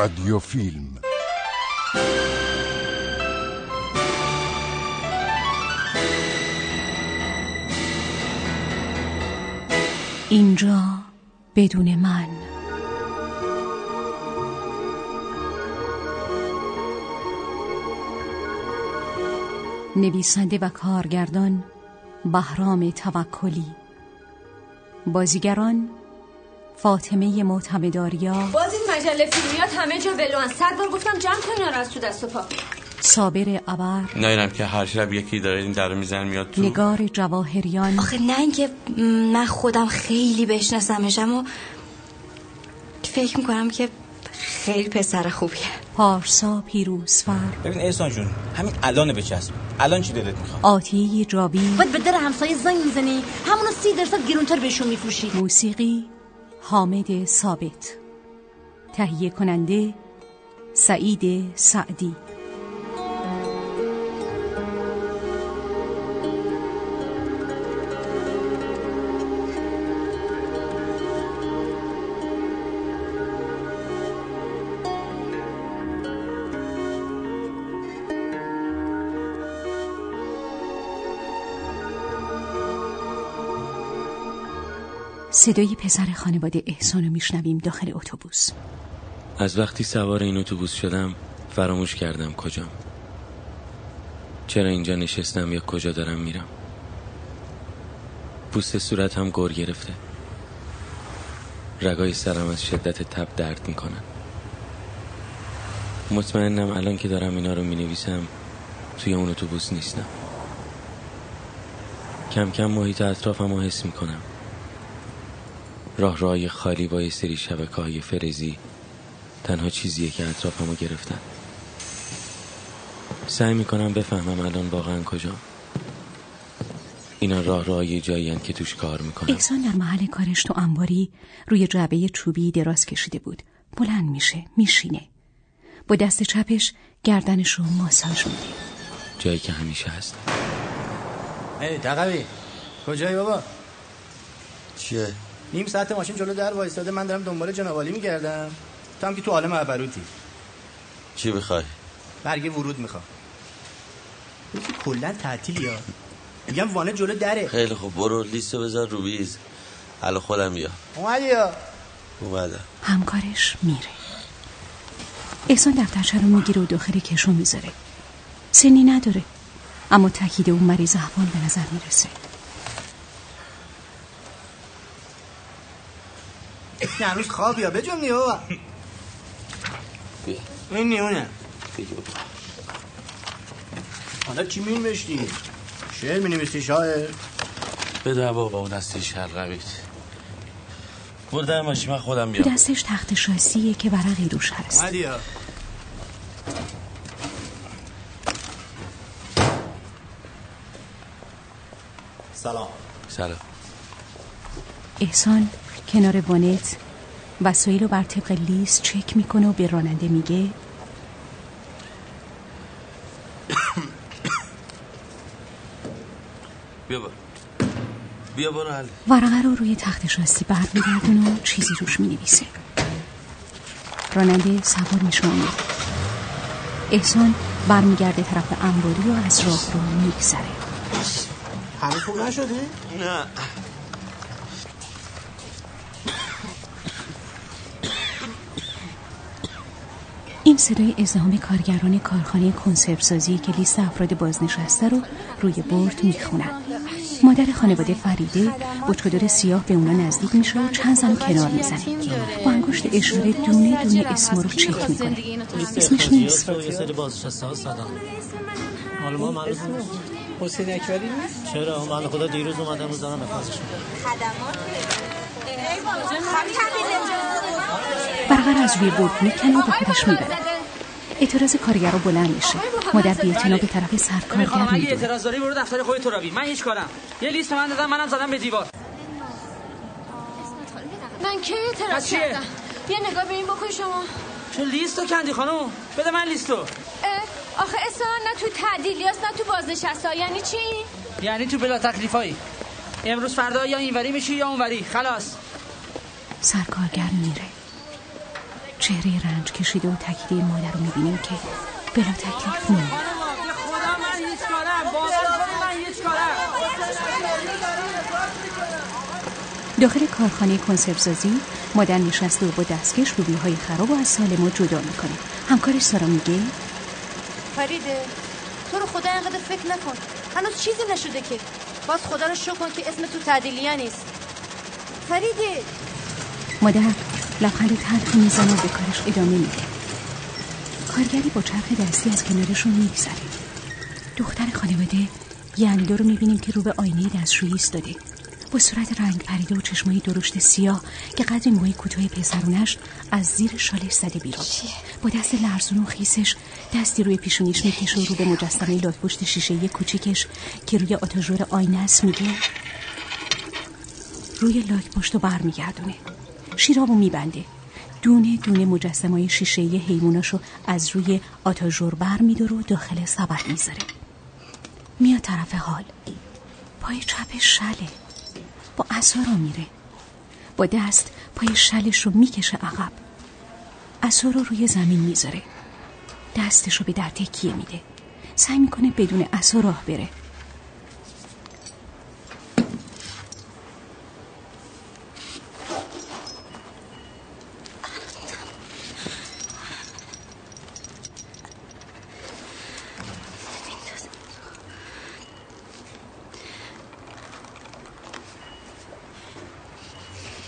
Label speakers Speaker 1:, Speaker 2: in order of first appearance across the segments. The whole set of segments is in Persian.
Speaker 1: رادیو فیلم
Speaker 2: اینجا بدون من. نویسنده و کارگردان بهرام توکلی. بازیگران فاطمه معتمداریا.
Speaker 3: باز این مجله فیلمیات همه جا ولوان صد بار گفتم جمع کن اینا از تو دست و پا.
Speaker 2: صابر ابر.
Speaker 4: نایرم که هر شب یکی داره این در میزن میاد تو.
Speaker 2: نگار جواهریان.
Speaker 5: آخه نه اینکه من خودم خیلی بشناسمش اما فکر می‌کنم که خیلی پسر خوبیه.
Speaker 2: پارسا پیروزفر.
Speaker 6: ببین احسان جون همین الان بچسب الان چی دلت می‌خواد؟
Speaker 2: آتیه جاوی
Speaker 7: باید به در همسایه زنگ می‌زنی. همونو سی درصد گرونتر بهشون میفروشی.
Speaker 2: موسیقی. حامد ثابت تهیه کننده سعید سعدی. صدای پسر خانواده احسان رو میشنویم داخل اتوبوس.
Speaker 4: از وقتی سوار این اتوبوس شدم فراموش کردم کجام. چرا اینجا نشستم یا کجا دارم میرم. پوست صورتم گور گرفته. رگای سرم از شدت تب درد می‌کنن. مطمئنم الان که دارم اینا رو می‌نویسم توی اون اتوبوس نیستم. کم کم محیط اطرافم رو حس می‌کنم. راه راه خالی با یه سری شبکه های فرزی تنها چیزیه که اطرافمو گرفتن. سعی می‌کنم بفهمم الان واقعا کجا. اینا راه راه جایی که توش کار می‌کنم
Speaker 2: احسان در محل کارش تو انباری روی جعبه چوبی دراز کشیده بود. بلند میشه میشینه. با دست چپش گردنش رو ماساژ میده.
Speaker 4: جایی که همیشه هست.
Speaker 6: ای تقوی. کجایی بابا؟
Speaker 8: چیه؟
Speaker 6: نیم ساعت ماشین جلو در وایستاده من دارم دنبال جنابالی میگردم. تو هم که تو عالم عبروتی.
Speaker 8: چی بخوای؟
Speaker 6: برگ ورود می‌خوام. یکی کلا تعطیلی ها میگم وانه جلو دره.
Speaker 8: خیلی خوب. برو لیستو بذار رو بیز حالا خودم بیا
Speaker 6: اومدی یا؟
Speaker 8: اومدم.
Speaker 2: همکارش میره. احسان دفترچه رو می‌گیره و داخل کشو می‌ذاره. سنی نداره. اما تاکید اون مریض احوال به نظر می‌رسه.
Speaker 6: نه هنوز خواب یا بجم نیو
Speaker 8: بیا.
Speaker 6: این نیونه. حالا چی مین بشتی؟ شعر می نویستی شاعر؟
Speaker 4: بده بابا اون دستی برو در ماشین من خودم بیام.
Speaker 2: دستش تخت شاسیه که ورقی روش هست.
Speaker 6: اومدی یا سلام.
Speaker 4: سلام.
Speaker 2: احسان کنار وانت وسایل رو بر طبق لیست چک می‌کنه و به راننده میگه.
Speaker 8: بیا برو. بیا برو حل
Speaker 2: ورقه رو روی تخت شاسی برمیگردونه و چیزی روش می‌نویسه. راننده سوار میشه میره. احسان برمیگرده طرف انباری و از راه رو میگذره.
Speaker 6: هنوز خوب نشدی؟
Speaker 8: نه.
Speaker 2: صدای ازدهام کارگران کارخانه کنسروسازی که لیست افراد بازنشسته رو روی بورد می‌خونن. مادر خانواده فریده با چادر سیاه به اونا نزدیک میشه و چند زن کنار می‌زنه. با انگشت اشاره دونه دونه اسم رو چک می‌کنه. اسمش نیست.
Speaker 9: حسین اکبری چرا من خدا دیروز اومدم روزانم افرازش
Speaker 2: برقر از روی بورد می‌کنه و به خودش می‌بره. اعتراض کارگر رو بلند میشه. مادر بیعتنا به طرف سرکارگر
Speaker 10: می‌خوام اگه
Speaker 2: می‌دونه
Speaker 10: اعتراض داری برو دفتر خودت روی. من هیچ کارم. یه لیست من دادم منم زدم به دیوار.
Speaker 3: من کی اعتراض؟ کردم؟ یه نگاه به این بکن شما.
Speaker 10: چه لیستو کندی خانم. بده من لیستو.
Speaker 3: آخه اصلا نه تو تعدیلیاست نه تو بازنشسته یعنی چی؟
Speaker 10: یعنی تو بلا تکلیفایی امروز فردا یا اینوری میشی یا اونوری. خلاص.
Speaker 2: سرکارگر میره. چهره رنج کشیده و تکیده مادر رو می‌بینیم که بلا تکلیف میمونه
Speaker 10: خدا من هیچ کارم من هیچ کارم
Speaker 2: داخل کارخانه کنسروسازی مادر نشسته و با دستکش روبیهای خراب و از سالمو جدا می‌کنه. همکارش سارا میگه
Speaker 7: فریده تو رو خدا اینقدر فکر نکن. هنوز چیزی نشده که. باز خدا رو شکر کن که اسم تو تعدیلیه نیست. فریده.
Speaker 2: مادر لبخند تلخی می‌زنه و به کارش ادامه میده. کارگری با چرخ دستی از کنارشون میگذره. دختر خانواده یلدا رو می‌بینیم که رو به آینه دستشویی ایستاده. با صورت رنگ پریده و چشمای درشت سیاه که قدر موهای کوتاه پسرونش از زیر شالش زده بیرون. با دست لرزون و خیسش دستی روی پیشونیش می‌کشه و رو به مجسمه لاک پشت شیشه کوچیکش که روی آتاژور آینه است میگه. روی لاک پشت و برمیگردونه. شیرابو میبنده. دونه دونه مجسمه شیشه حیموناشو از روی آتاژور بر میداره و داخل سبد می‌ذاره. میاد طرف حال. پای چپ شله. با اصا را میره. با دست پای شلش رو می‌کشه عقب. اصا رو روی زمین می‌ذاره. دستش رو به در تکیه میده. سعی می‌کنه بدون اصا راه بره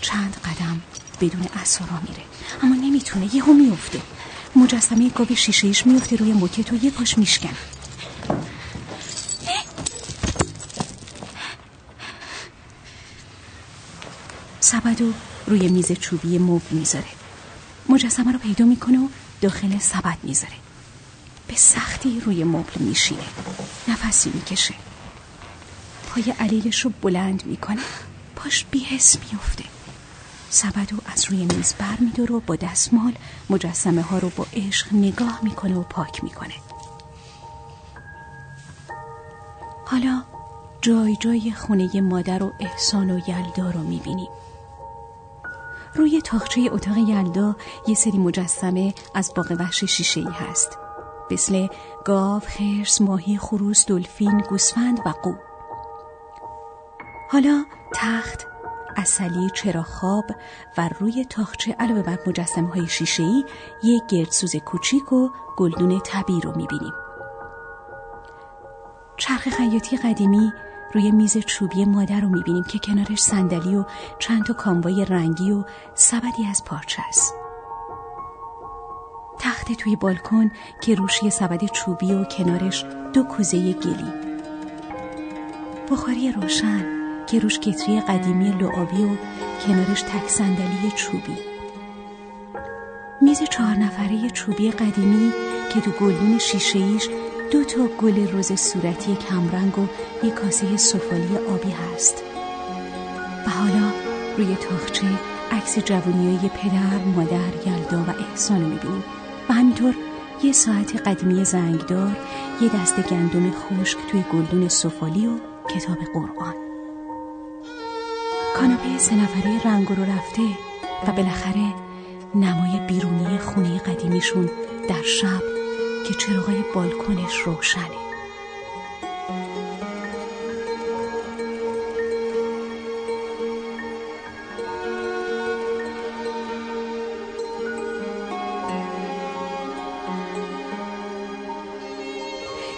Speaker 2: چند قدم بدون اثرا میره اما نمی‌تونه یهو میفته مجسمه گاو شیشه ایش میفته روی موکت و یه پاش میشکن. سبد روی میز چوبی موب می‌ذاره. مجسمه رو پیدا می‌کنه و داخل سبد می‌ذاره. به سختی روی مبل میشینه. نفسی می‌کشه. پای علیلش رو بلند می‌کنه. پاش بیهس میفته سبدو روی میز بر و با دستمال مجسمه ها رو با عشق نگاه می‌کنه و پاک می‌کنه. حالا جای جای خونه مادر و احسان و یلدا رو می‌بینیم. روی تاخچه اتاق یلدا یه سری مجسمه از باغ وحش شیشه ای هست. مثل گاو، خرس، ماهی، خروس، دلفین، گوسفند و قو. حالا تخت اصلی چرا خواب و روی تاخچه علاوه بر مجسمه های شیشه یک گردسوز کوچیک و گلدون طبیعی رو می‌بینیم. چرخ خیاطی قدیمی روی میز چوبی مادر رو می‌بینیم که کنارش صندلی و چند تا کاموای رنگی و سبدی از پارچه است. تخت توی بالکن که روش یه سبد چوبی و کنارش دو کوزه گلی. بخاری روشن. که روش کتری قدیمی لعابی و کنارش تک صندلی چوبی. میز چهار نفره چوبی قدیمی که تو گلدون شیشهیش دو تا گل روز صورتی کمرنگ و یک کاسه سفالی آبی هست. و حالا روی تاخچه عکس جوانیای پدر، مادر، یلدا و احسان می‌بینیم. و همینطور یه ساعت قدیمی زنگدار یه دست گندم خشک توی گلدون سفالی و کتاب قرآن. کاناپه سه رنگ رو رفته و بالاخره نمای بیرونی خونه قدیمیشون در شب که چراغای بالکنش روشنه.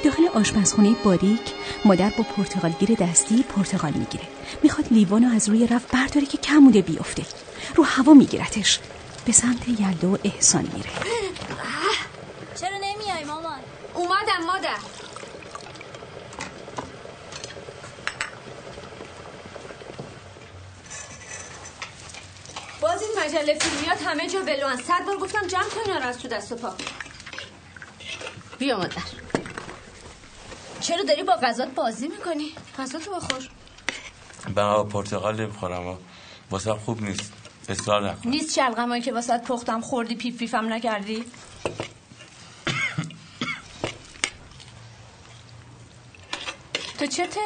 Speaker 2: داخل آشپزخونه باریک مادر با پرتغالگیر دستی پرتغال می‌گیره. می‌خواد لیوانو از روی رفت برداره که کموده بیفته. رو هوا میگیرتش. به سمت یلدا و احسان میره.
Speaker 7: چرا نمیای مامان؟
Speaker 3: اومدم مادر. باز این مجله فیلمیات همه جا بلوان. صد بار گفتم جمع کن اینا رو از تو دست و پا.
Speaker 7: بیا مادر. چرا داری با غذات بازی می‌کنی؟ غذاتو بخور
Speaker 8: با پرتقال نمی‌خورم واسه خوب نیست اصرار نکن
Speaker 7: نیست شلغمایی که واسه پختم خوردی پیف پیفم نکردی؟ تو چته؟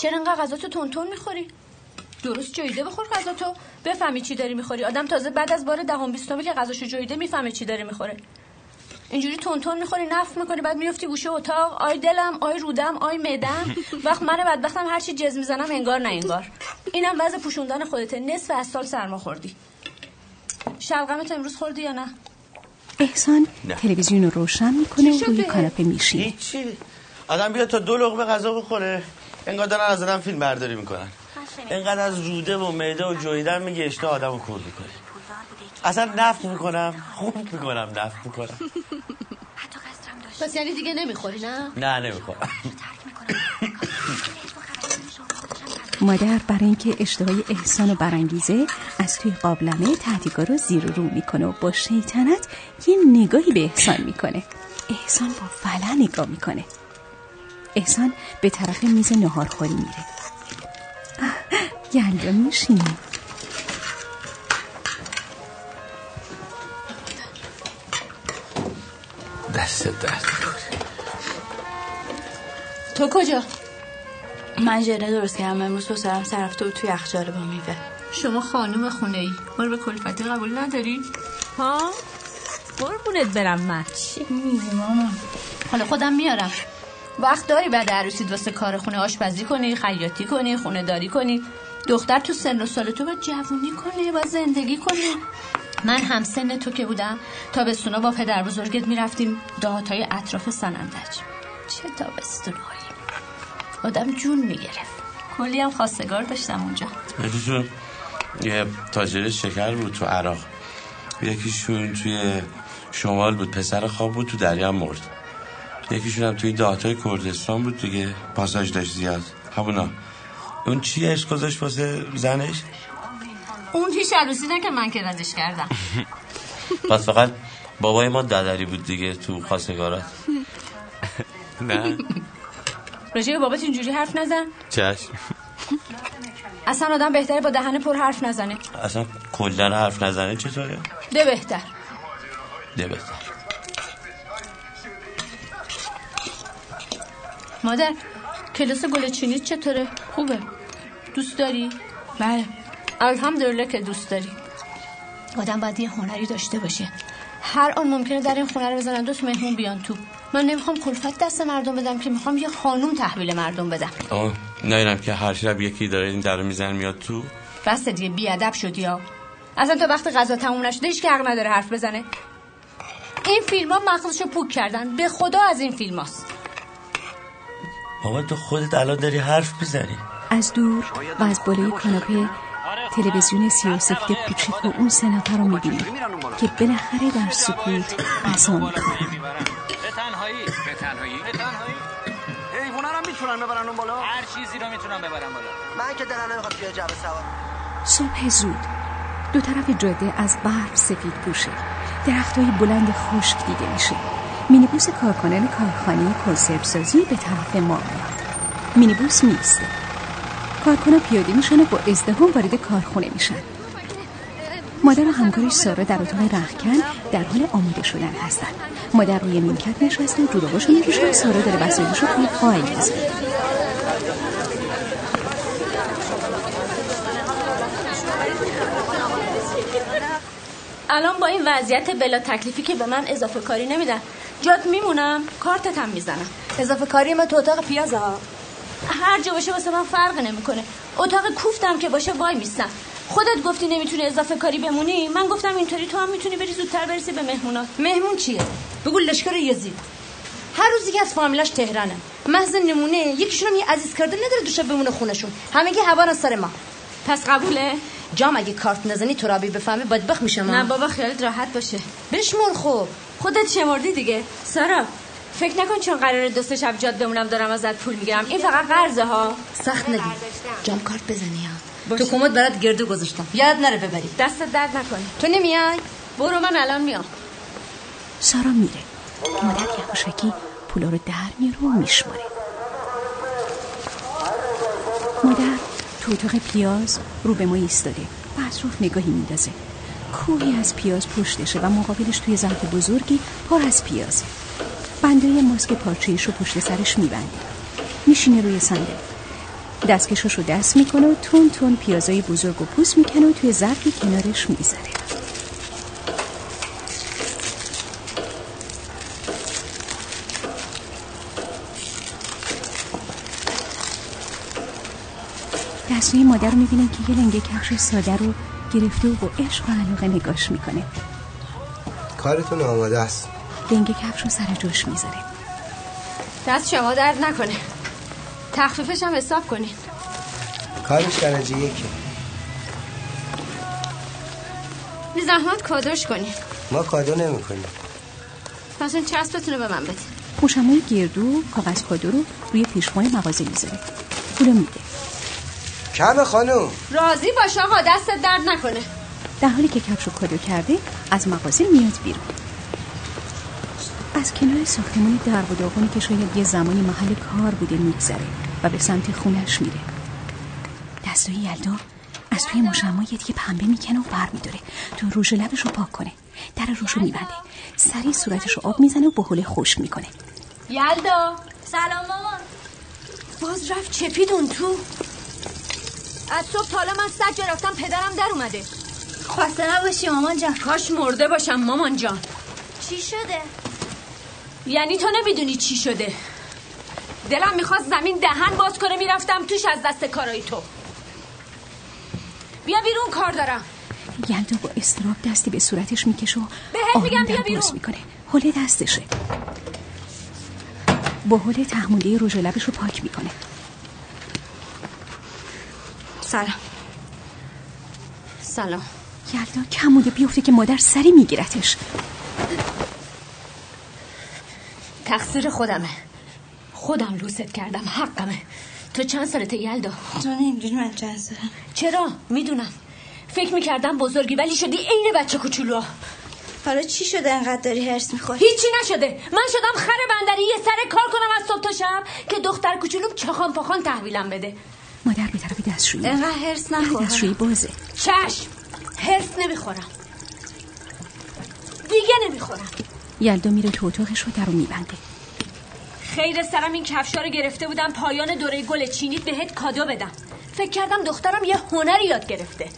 Speaker 7: چرا انقدر غذاتو تون تون می‌خوری؟
Speaker 3: درست جویده بخور غذا تو بفهمی چی داری می‌خوری آدم تازه بعد از بار دهم بیستمی که غذاشو جویده می‌فهمه چی داره می‌خوره اینجوری تون تون می‌خوری نفت می‌کنی بعد میفتی گوشه اتاق آی دلم آی رودم آی معدم. وقت من بدبختم هر چی جز می‌زنم انگار نه انگار. اینم وضع پوشوندن خودته. نصف از سال سرما خوردی. شلغمت امروز خوردی یا نه؟
Speaker 2: احسان
Speaker 8: نه.
Speaker 2: تلویزیون رو روشن می‌کنه و روی؟ کاناپه میشینه.
Speaker 8: هیچی. آدم بیاد تا دو لقمه غذا بخوره. انگار دارن از آدم فیلم برداری می‌کنن. اینقدر از روده و معده و جویدن میگه اشتها آدم رو کرد می‌کنه. اصلا نفت می‌کنم خوب می‌کنم نفت می‌کنم.
Speaker 3: پس یعنی دیگه نمی‌خوری نه؟
Speaker 8: نه نمی‌خورم.
Speaker 2: مادر برای اینکه اشتهای احسان رو برانگیزه از توی قابلمه تهدیگاه رو زیر و رو می‌کنه و با شیطنت یه نگاهی به احسان می‌کنه. احسان با فلا نگاه می‌کنه. احسان به طرف میز نهارخوری میره. یلدا میشینه
Speaker 8: دست درد.
Speaker 3: تو کجا؟
Speaker 5: من ژله درست کردم امروز پسرم سرفته بود توی یخچال با میوه.
Speaker 3: شما خانم خونه ای ما رو به کلفتی قبول نداری؟ ها؟ قربونت برم من.
Speaker 5: چی میگی ماما؟
Speaker 3: حالا خودم میارم. وقت داری بعد عروسیت واسه کار خونه آشپزی کنی خیاطی کنی خونه داری کنی. دختر تو سن و سال تو باید جوونی کنی باید زندگی کنی. من هم سن تو که بودم تا به سونا با پدر بزرگت می‌رفتیم. دهات های اطراف سنندج. چه تابستونهایی آدم جون می‌گرفت. کلی هم خواستگار داشتم اونجا.
Speaker 8: یکیشون یه تاجر شکر بود تو عراق. یکیشون توی شمال بود پسر خواب بود تو دریا مرد. یکیشون هم توی دهاتای کردستان بود دیگه. پاساژ داشت زیاد. همونا اون چی عشق گذاشت واسه زنش؟
Speaker 3: اون پیش عروسی نه که من که ردش کردم.
Speaker 8: پس فقط بابای ما ددری بود دیگه تو خواستگارات نه.
Speaker 3: راجع به بابات اینجوری حرف نزن.
Speaker 8: چشم.
Speaker 3: اصلا آدم بهتره با دهن پر حرف نزنه.
Speaker 8: اصلا کلا حرف نزنه چطوره؟
Speaker 3: ده بهتر.
Speaker 8: ده بهتر.
Speaker 3: مادر کلاس گل چینی چطوره؟ خوبه؟ دوست داری؟
Speaker 5: بله.
Speaker 3: الحمدلله که دوست داری آدم باید یه هنری داشته باشه. هر آن ممکنه در این خونه رو بزنن دو مهمون بیان تو. من نمی‌خوام کلفت دست مردم بدم که می‌خوام یه خانوم تحویل مردم بدم.
Speaker 8: اما نایرم که هر شب یکی داره این در میزن میاد تو.
Speaker 3: بس دیگه بیادب شدی ها. اصلا تا وقت غذا تموم نشده هیچ که حق نداره حرف بزنه. این فیلم ها مغزشو پوک کردن. به خدا از این فیلم هاست.
Speaker 8: بابا تو خودت الان داری حرف می‌زنی.
Speaker 2: از دور و از بالای کاناپه تلویزیون سیاه سفید کوچیک و اون سه نفر رو می‌بینی که بالاخره در سکوت غذا می‌خورن
Speaker 10: به تنهایی به تنهایی به تنهایی
Speaker 6: حیونا رو می‌تونن ببرن اون بالا؟
Speaker 10: هر چیزی رو می‌تونم ببرم بالا.
Speaker 6: من که دلم نمی‌خواد توی جبه سوار.
Speaker 2: صبح زود دو طرف جاده از برف سفید پوشه درختای بلند خشک دیده میشه مینیبوس کارکنان کارخانه کنسرو سازی به طرف ما میاد مینیبوس میسته کارکنان پیاده میشن و با ازدهام وارد کارخونه میشن. مادر و همکارش سارا در اتاق رختکن در حال آماده شدن هستن. مادر روی نیمکت نشسته و جوراباشو میپوشه و سارا داره وسایلشو توی فایل می‌ذاره
Speaker 3: الان با این وضعیت بلا تکلیفی که به من اضافه کاری نمیدن. جات میمونم کارتت هم می‌زنم.
Speaker 7: اضافه کاری ما تو اتاق پیاز ها
Speaker 3: هر جا باشه واسه من فرق نمی‌کنه. اتاق کوفتم که باشه وای میستم خودت گفتی نمی‌تونی اضافه کاری بمونی؟ من گفتم اینطوری تو هم می‌تونی بری زودتر برسی به مهمونات.
Speaker 7: مهمون چیه؟ بگو لشکر یزید. هر روز یکی از فامیلاش تهرانه. محض نمونه یکیشون هم یه عزیز کرده نداره دوشه بمونه خونشون. همگی هوا سر ما.
Speaker 3: پس قبوله؟
Speaker 7: جام اگه کارت نزنی تو رابی بفهمی بدبخت میشم.
Speaker 3: نه بابا خیالت راحت باشه.
Speaker 7: بشمر خوب.
Speaker 3: خودت شمردی دیگه؟ سارا فکر نکن چون قراره دو سه شب جاد بمونم دارم ازت پول می‌گیرم. این فقط قرضه ها.
Speaker 7: سخت نگی جام کارت بزنی ها. تو کمد برات گردو گذاشتم. یاد نره ببری.
Speaker 3: دست درد نکنه.
Speaker 7: تو نمیای؟
Speaker 3: برو من الان میام.
Speaker 2: سارا میره. مادر یواشکی پولا رو در میاره و میشماره. مادر تو اتاق پیاز رو به ما ایستاده. و اطراف نگاهی میندازه. کوهی از پیاز پشتشه و مقابلش توی ظرف بزرگی پر از پیازه. بنده ماسک پارچهش رو پشت سرش میبنده میشینه روی صندلی دستکشش رو دست می‌کنه و تون تون پیازای بزرگ و پوست می‌کنه و توی ظرفی کنارش می‌ذاره دستوی مادر رو می‌بینه که یه لنگه کفش ساده رو گرفته و با عشق و علاقه نگاش می‌کنه.
Speaker 1: کارتون آماده است.
Speaker 2: لنگه کفش رو سر جوش می‌ذاره
Speaker 3: دست شما درد نکنه. تخفیفش هم حساب کنین.
Speaker 1: کارش درجه یکی
Speaker 3: بی زحمت کادوش کنین.
Speaker 1: ما کادو نمی کنیم
Speaker 3: پس این به من بدین.
Speaker 2: خوشمای گردو کاغذ کادو رو روی پیشخوان مغازه می‌ذاره پولو میده.
Speaker 1: کم خانم.
Speaker 3: راضی باش آقا دستت درد نکنه.
Speaker 2: در حالی که کفش رو کادو کرده از مغازه میاد بیرون. از کنار ساختمون در و داغونی که شاید یه زمانی محل کار بوده میگذره و به سمت خونش میره. دستای یلدا از توی مشما یه دیگه پنبه می‌کنه و بر میداره تو روژ لبش رو پاک کنه. در روش رو میبنده. سریع صورتش رو آب می‌زنه و حوله خشک می‌کنه.
Speaker 3: یلدا
Speaker 5: سلام مامان.
Speaker 3: باز رفت چپیدون تو. از صبح تا حالا من سگ گرفتم پدرم در اومده.
Speaker 5: خسته نباشی مامان جان.
Speaker 3: کاش مرده باشم مامان جان.
Speaker 5: چی شده؟
Speaker 3: یعنی تو نمی‌دونی چی شده. دلم می‌خواست زمین دهن باز کنه می‌رفتم توش از دست کارای تو. بیا بیرون کار دارم.
Speaker 2: یلدا با استراب دستی به صورتش می‌کشه. و
Speaker 3: بهت میگم بیا بیرون.
Speaker 2: می‌کنه. حوله دستشه. با حوله تحموله روژ لبش رو پاک می‌کنه.
Speaker 5: سلام.
Speaker 3: سلام.
Speaker 2: یلدا کموده بیفته که مادر سری میگیرتش.
Speaker 3: تقصیر خودمه. خودم لوست کردم حقمه. تو چند سالته یلدا
Speaker 5: تو نمی‌دونی من چند سالم
Speaker 3: چرا؟ می‌دونم. فکر می‌کردم بزرگی ولی شدی عین بچه کوچولو
Speaker 5: حالا چی شده انقدر داری هرس می‌خوری؟
Speaker 3: هیچی نشده. من شدم خر بندری یه سر کار کنم از صبح تا شب که دختر کوچولوم چخان پاخان تحویلم بده.
Speaker 2: مادر به طرف دستشویی.
Speaker 5: انقدر هرس نخور.
Speaker 2: دستشویی بازه.
Speaker 3: چشم. هرس نمی‌خورم. دیگه نمی‌خورم.
Speaker 2: یلدا میره تو اتاقش رو در رو میبنده.
Speaker 3: خیر سرم این کفشا رو گرفته بودم پایان دوره گل چینیت بهت کادو بدم. فکر کردم دخترم یه هنری یاد گرفته.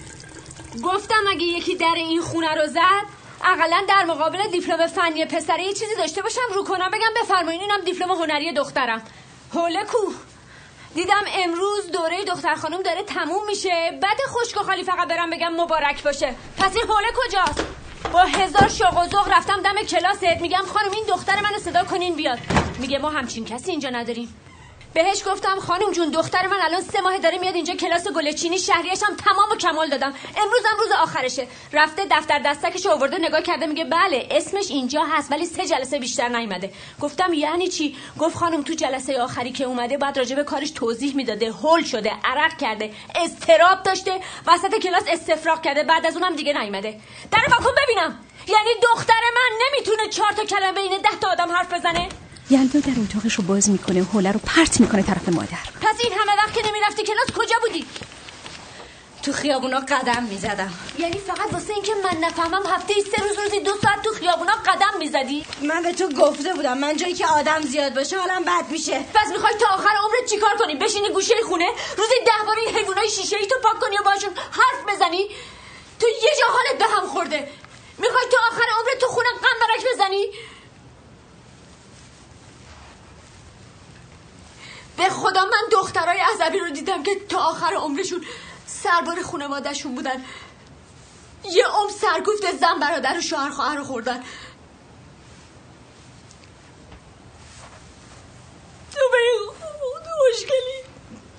Speaker 3: گفتم اگه یکی در این خونه رو زد اقلا در مقابل دیپلم فنی پسره یه چیزی داشته باشم رو کنم. بگم بفرمایین اینم دیپلم هنری دخترم. حوله کو. دیدم امروز دوره دختر خانم داره تموم میشه. بعد خشک و خالی فقط برم بگم مبارک باشه. پس این حوله کجاست؟ با هزار شوق و ذوق رفتم دم کلاست میگم خانم این دختر منو صدا کنین بیاد. میگه ما همچین کسی اینجا نداریم. بهش گفتم خانم جون دختر من الان سه ماه داره میاد اینجا کلاس گلچینی شهریش هم تمام و کمال دادم. امروز هم روز آخرشه. رفته دفتر دستکش آورده نگاه کرده میگه بله اسمش اینجا هست ولی سه جلسه بیشتر نیومده. گفتم یعنی چی؟ گفت خانم تو جلسه آخری که اومده بعد راجع به کارش توضیح می‌داده هول شده عرق کرده استراب داشته وسط کلاس استفراغ کرده بعد از اونم دیگه نیومده. در واکن ببینم. یعنی دختر من نمی‌تونه چهار تا کلمه بین ده تا آدم حرف بزنه؟
Speaker 2: یلدا در اتاقش رو باز می‌کنه و حوله رو پرت می‌کنه طرف مادر.
Speaker 3: پس این همه وقت که نمی‌رفتی کلاس کجا بودی؟
Speaker 5: تو خیابونا قدم می‌زدم.
Speaker 3: یعنی فقط واسه اینکه من نفهمم هفته ای سه روز روزی دو ساعت تو خیابونا قدم می‌زدی؟
Speaker 5: من به تو گفته بودم من جایی که آدم زیاد باشه حالم بد میشه.
Speaker 3: پس می‌خوای تا آخر عمرت چیکار کنی؟ بشینی گوشه خونه روزی ده بار این حیوانای شیشه ای تو پاک کنی و باشون حرف بزنی؟ تو یه جا حالت به هم خورده. می‌خوای تا آخر عمرت تو خونه قنبرک بزنی؟ به خدا من دخترای عذبی رو دیدم که تا آخر عمرشون سربار خانوادهشون بودن. یه عمر سرگفت زن برادر و شوهر خواهر رو خوردن. تو به این خود خوشگلی.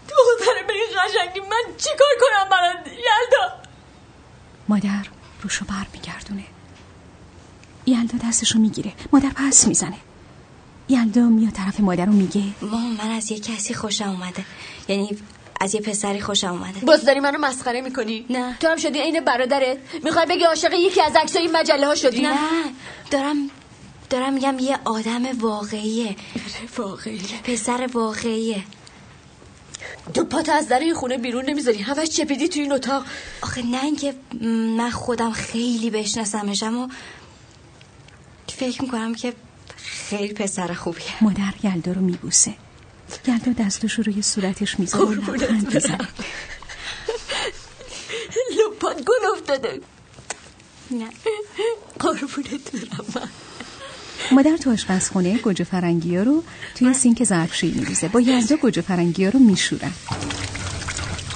Speaker 3: دختر به این قشنگی من چیکار کنم برات یلدا؟
Speaker 2: مادر روشو بر میگردونه یلدا دستشو می‌گیره. مادر پس می‌زنه. یلدا میاد طرف مادر رو میگه؟
Speaker 5: من از یه کسی خوشم اومده. یعنی از یه پسری خوشم اومده.
Speaker 3: باز داری منو مسخره می‌کنی؟
Speaker 5: نه.
Speaker 3: تو هم شدی عین برادرت. می‌خوای بگی عاشق یکی از عکسای این مجله ها شدی؟
Speaker 5: نه. دارم دارم میگم یه آدم واقعیه.
Speaker 3: واقعی
Speaker 5: پسر واقعیه.
Speaker 3: تو پاتو از در این خونه بیرون نمی‌ذاری. همش چپیدی تو این اتاق.
Speaker 5: آخه نه اینکه من خودم خیلی بشناسمش اما فکر می‌کنم که خیلی پسر خوبیه.
Speaker 2: مادر یلدا رو میبوسه. یلدا دستش رو روی صورتش می‌ذاره و لبخند می‌زنه.
Speaker 3: لپات گل افتاده.
Speaker 5: نه.
Speaker 3: قربونت برم. من.
Speaker 2: مادر تو آشپزخونه گوجه فرنگی ها رو توی سینک ظرفشویی میریزه. با یلدا گوجه فرنگی ها رو میشورن.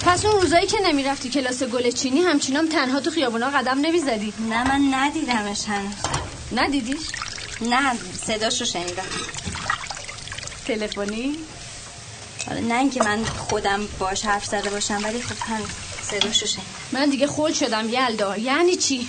Speaker 3: پس اون روزایی که نمی‌رفتی کلاس گل چینی همچینام تنها تو خیابونا قدم نمی‌زدی.
Speaker 5: نه من ندیدمش هنوز.
Speaker 3: ندیدیش؟
Speaker 5: نه صداش رو شنیدم.
Speaker 3: تلفنی؟
Speaker 5: حالا نه اینکه من خودم باش حرف زده باشم ولی خب همین صداش رو شنیدم.
Speaker 3: من دیگه خول شدم یلدا. یعنی چی؟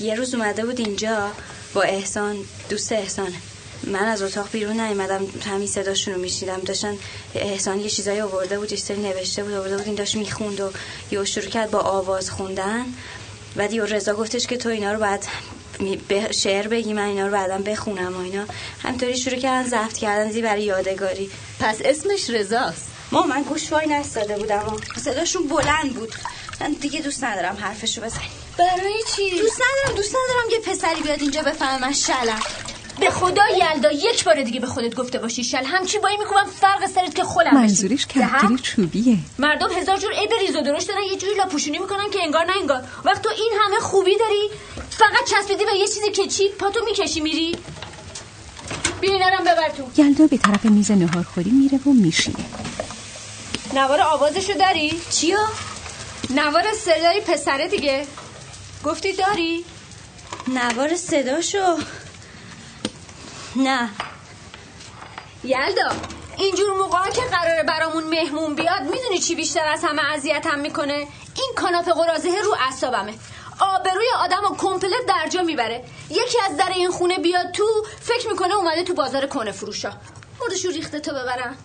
Speaker 5: یه روز اومده بود اینجا با احسان دوست احسانه. من از اتاق بیرون نیومدم همین صداشون رو میشیدم داشتن احسان یه چیزایی آورده بود یه نوشته بود آورده بود این داشت می‌خوند و یه شروع کرد با آواز خوندن. بعد یه رضا گفتش که تو اینا رو به شعر بگی من اینا رو بعدم بخونم و اینا. همینطوری شروع کردن ضبط کردن زی برای یادگاری.
Speaker 3: پس اسمش رضاست.
Speaker 5: ما من گوش وای نستاده بودم و صداشون بلند بود. من دیگه دوست ندارم حرفشو بزنی
Speaker 3: برای چی؟
Speaker 5: دوست ندارم دوست ندارم یه پسری بیاد اینجا بفهمه من شلم.
Speaker 3: به خدا یلدا یک بار دیگه به خودت گفته باشی شل. همچی وای می‌کنم فرق سرت که خودم
Speaker 2: منظورش کفتری چوبیه.
Speaker 3: مردم هزار جور عیب ریز و درشت دارن یه جوری لاپوشونی می‌کنن که انگار نه انگار. وقت تو این همه خوبی داری فقط چسبیدی به یه چیزی که چی؟ پاتو می‌کشی میری. هم ببر تو.
Speaker 2: یلدا به طرف میز نهارخوری میره و میشینه.
Speaker 3: نوار آوازشو داری؟
Speaker 5: چیو؟
Speaker 3: نوار صدای پسره دیگه. گفتی داری؟
Speaker 5: نوار صداشو؟ نه.
Speaker 3: یلدا اینجور موقع که قراره برامون مهمون بیاد می‌دونی چی بیشتر از همه اذیتم می‌کنه؟ این کاناپه قرازه رو اعصابمه. آبروی آدم رو کمپلت در جا می‌بره. یکی از در این خونه بیاد تو فکر می‌کنه اومده تو بازار کنه فروشا. مردشو ریخته تو ببرم.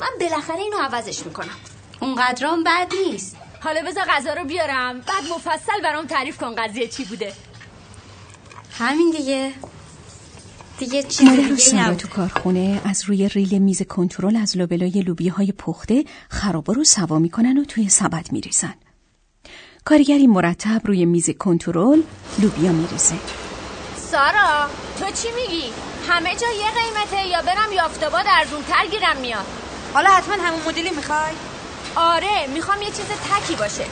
Speaker 3: من بالاخره اینو عوضش می‌کنم.
Speaker 5: اونقدرام بد نیست.
Speaker 3: حالا بذار غذا رو بیارم. بعد مفصل برام تعریف کن قضیه چی بوده.
Speaker 5: همین دیگه. دیگه چیز دیگه
Speaker 2: تو کارخونه از روی ریل میز کنترل از لابلای لوبیه های پخته خرابا رو سوا می‌کنن و توی سبد میریزن. کارگری مرتب روی میز کنترل لوبیا میریزه.
Speaker 3: سارا تو چی میگی؟ همه جا یه قیمته یا برم یافتاباد ارزونتر گیرم میاد.
Speaker 7: حالا حتما همون مدلی می‌خوای؟
Speaker 3: آره می‌خوام یه چیز تکی باشه.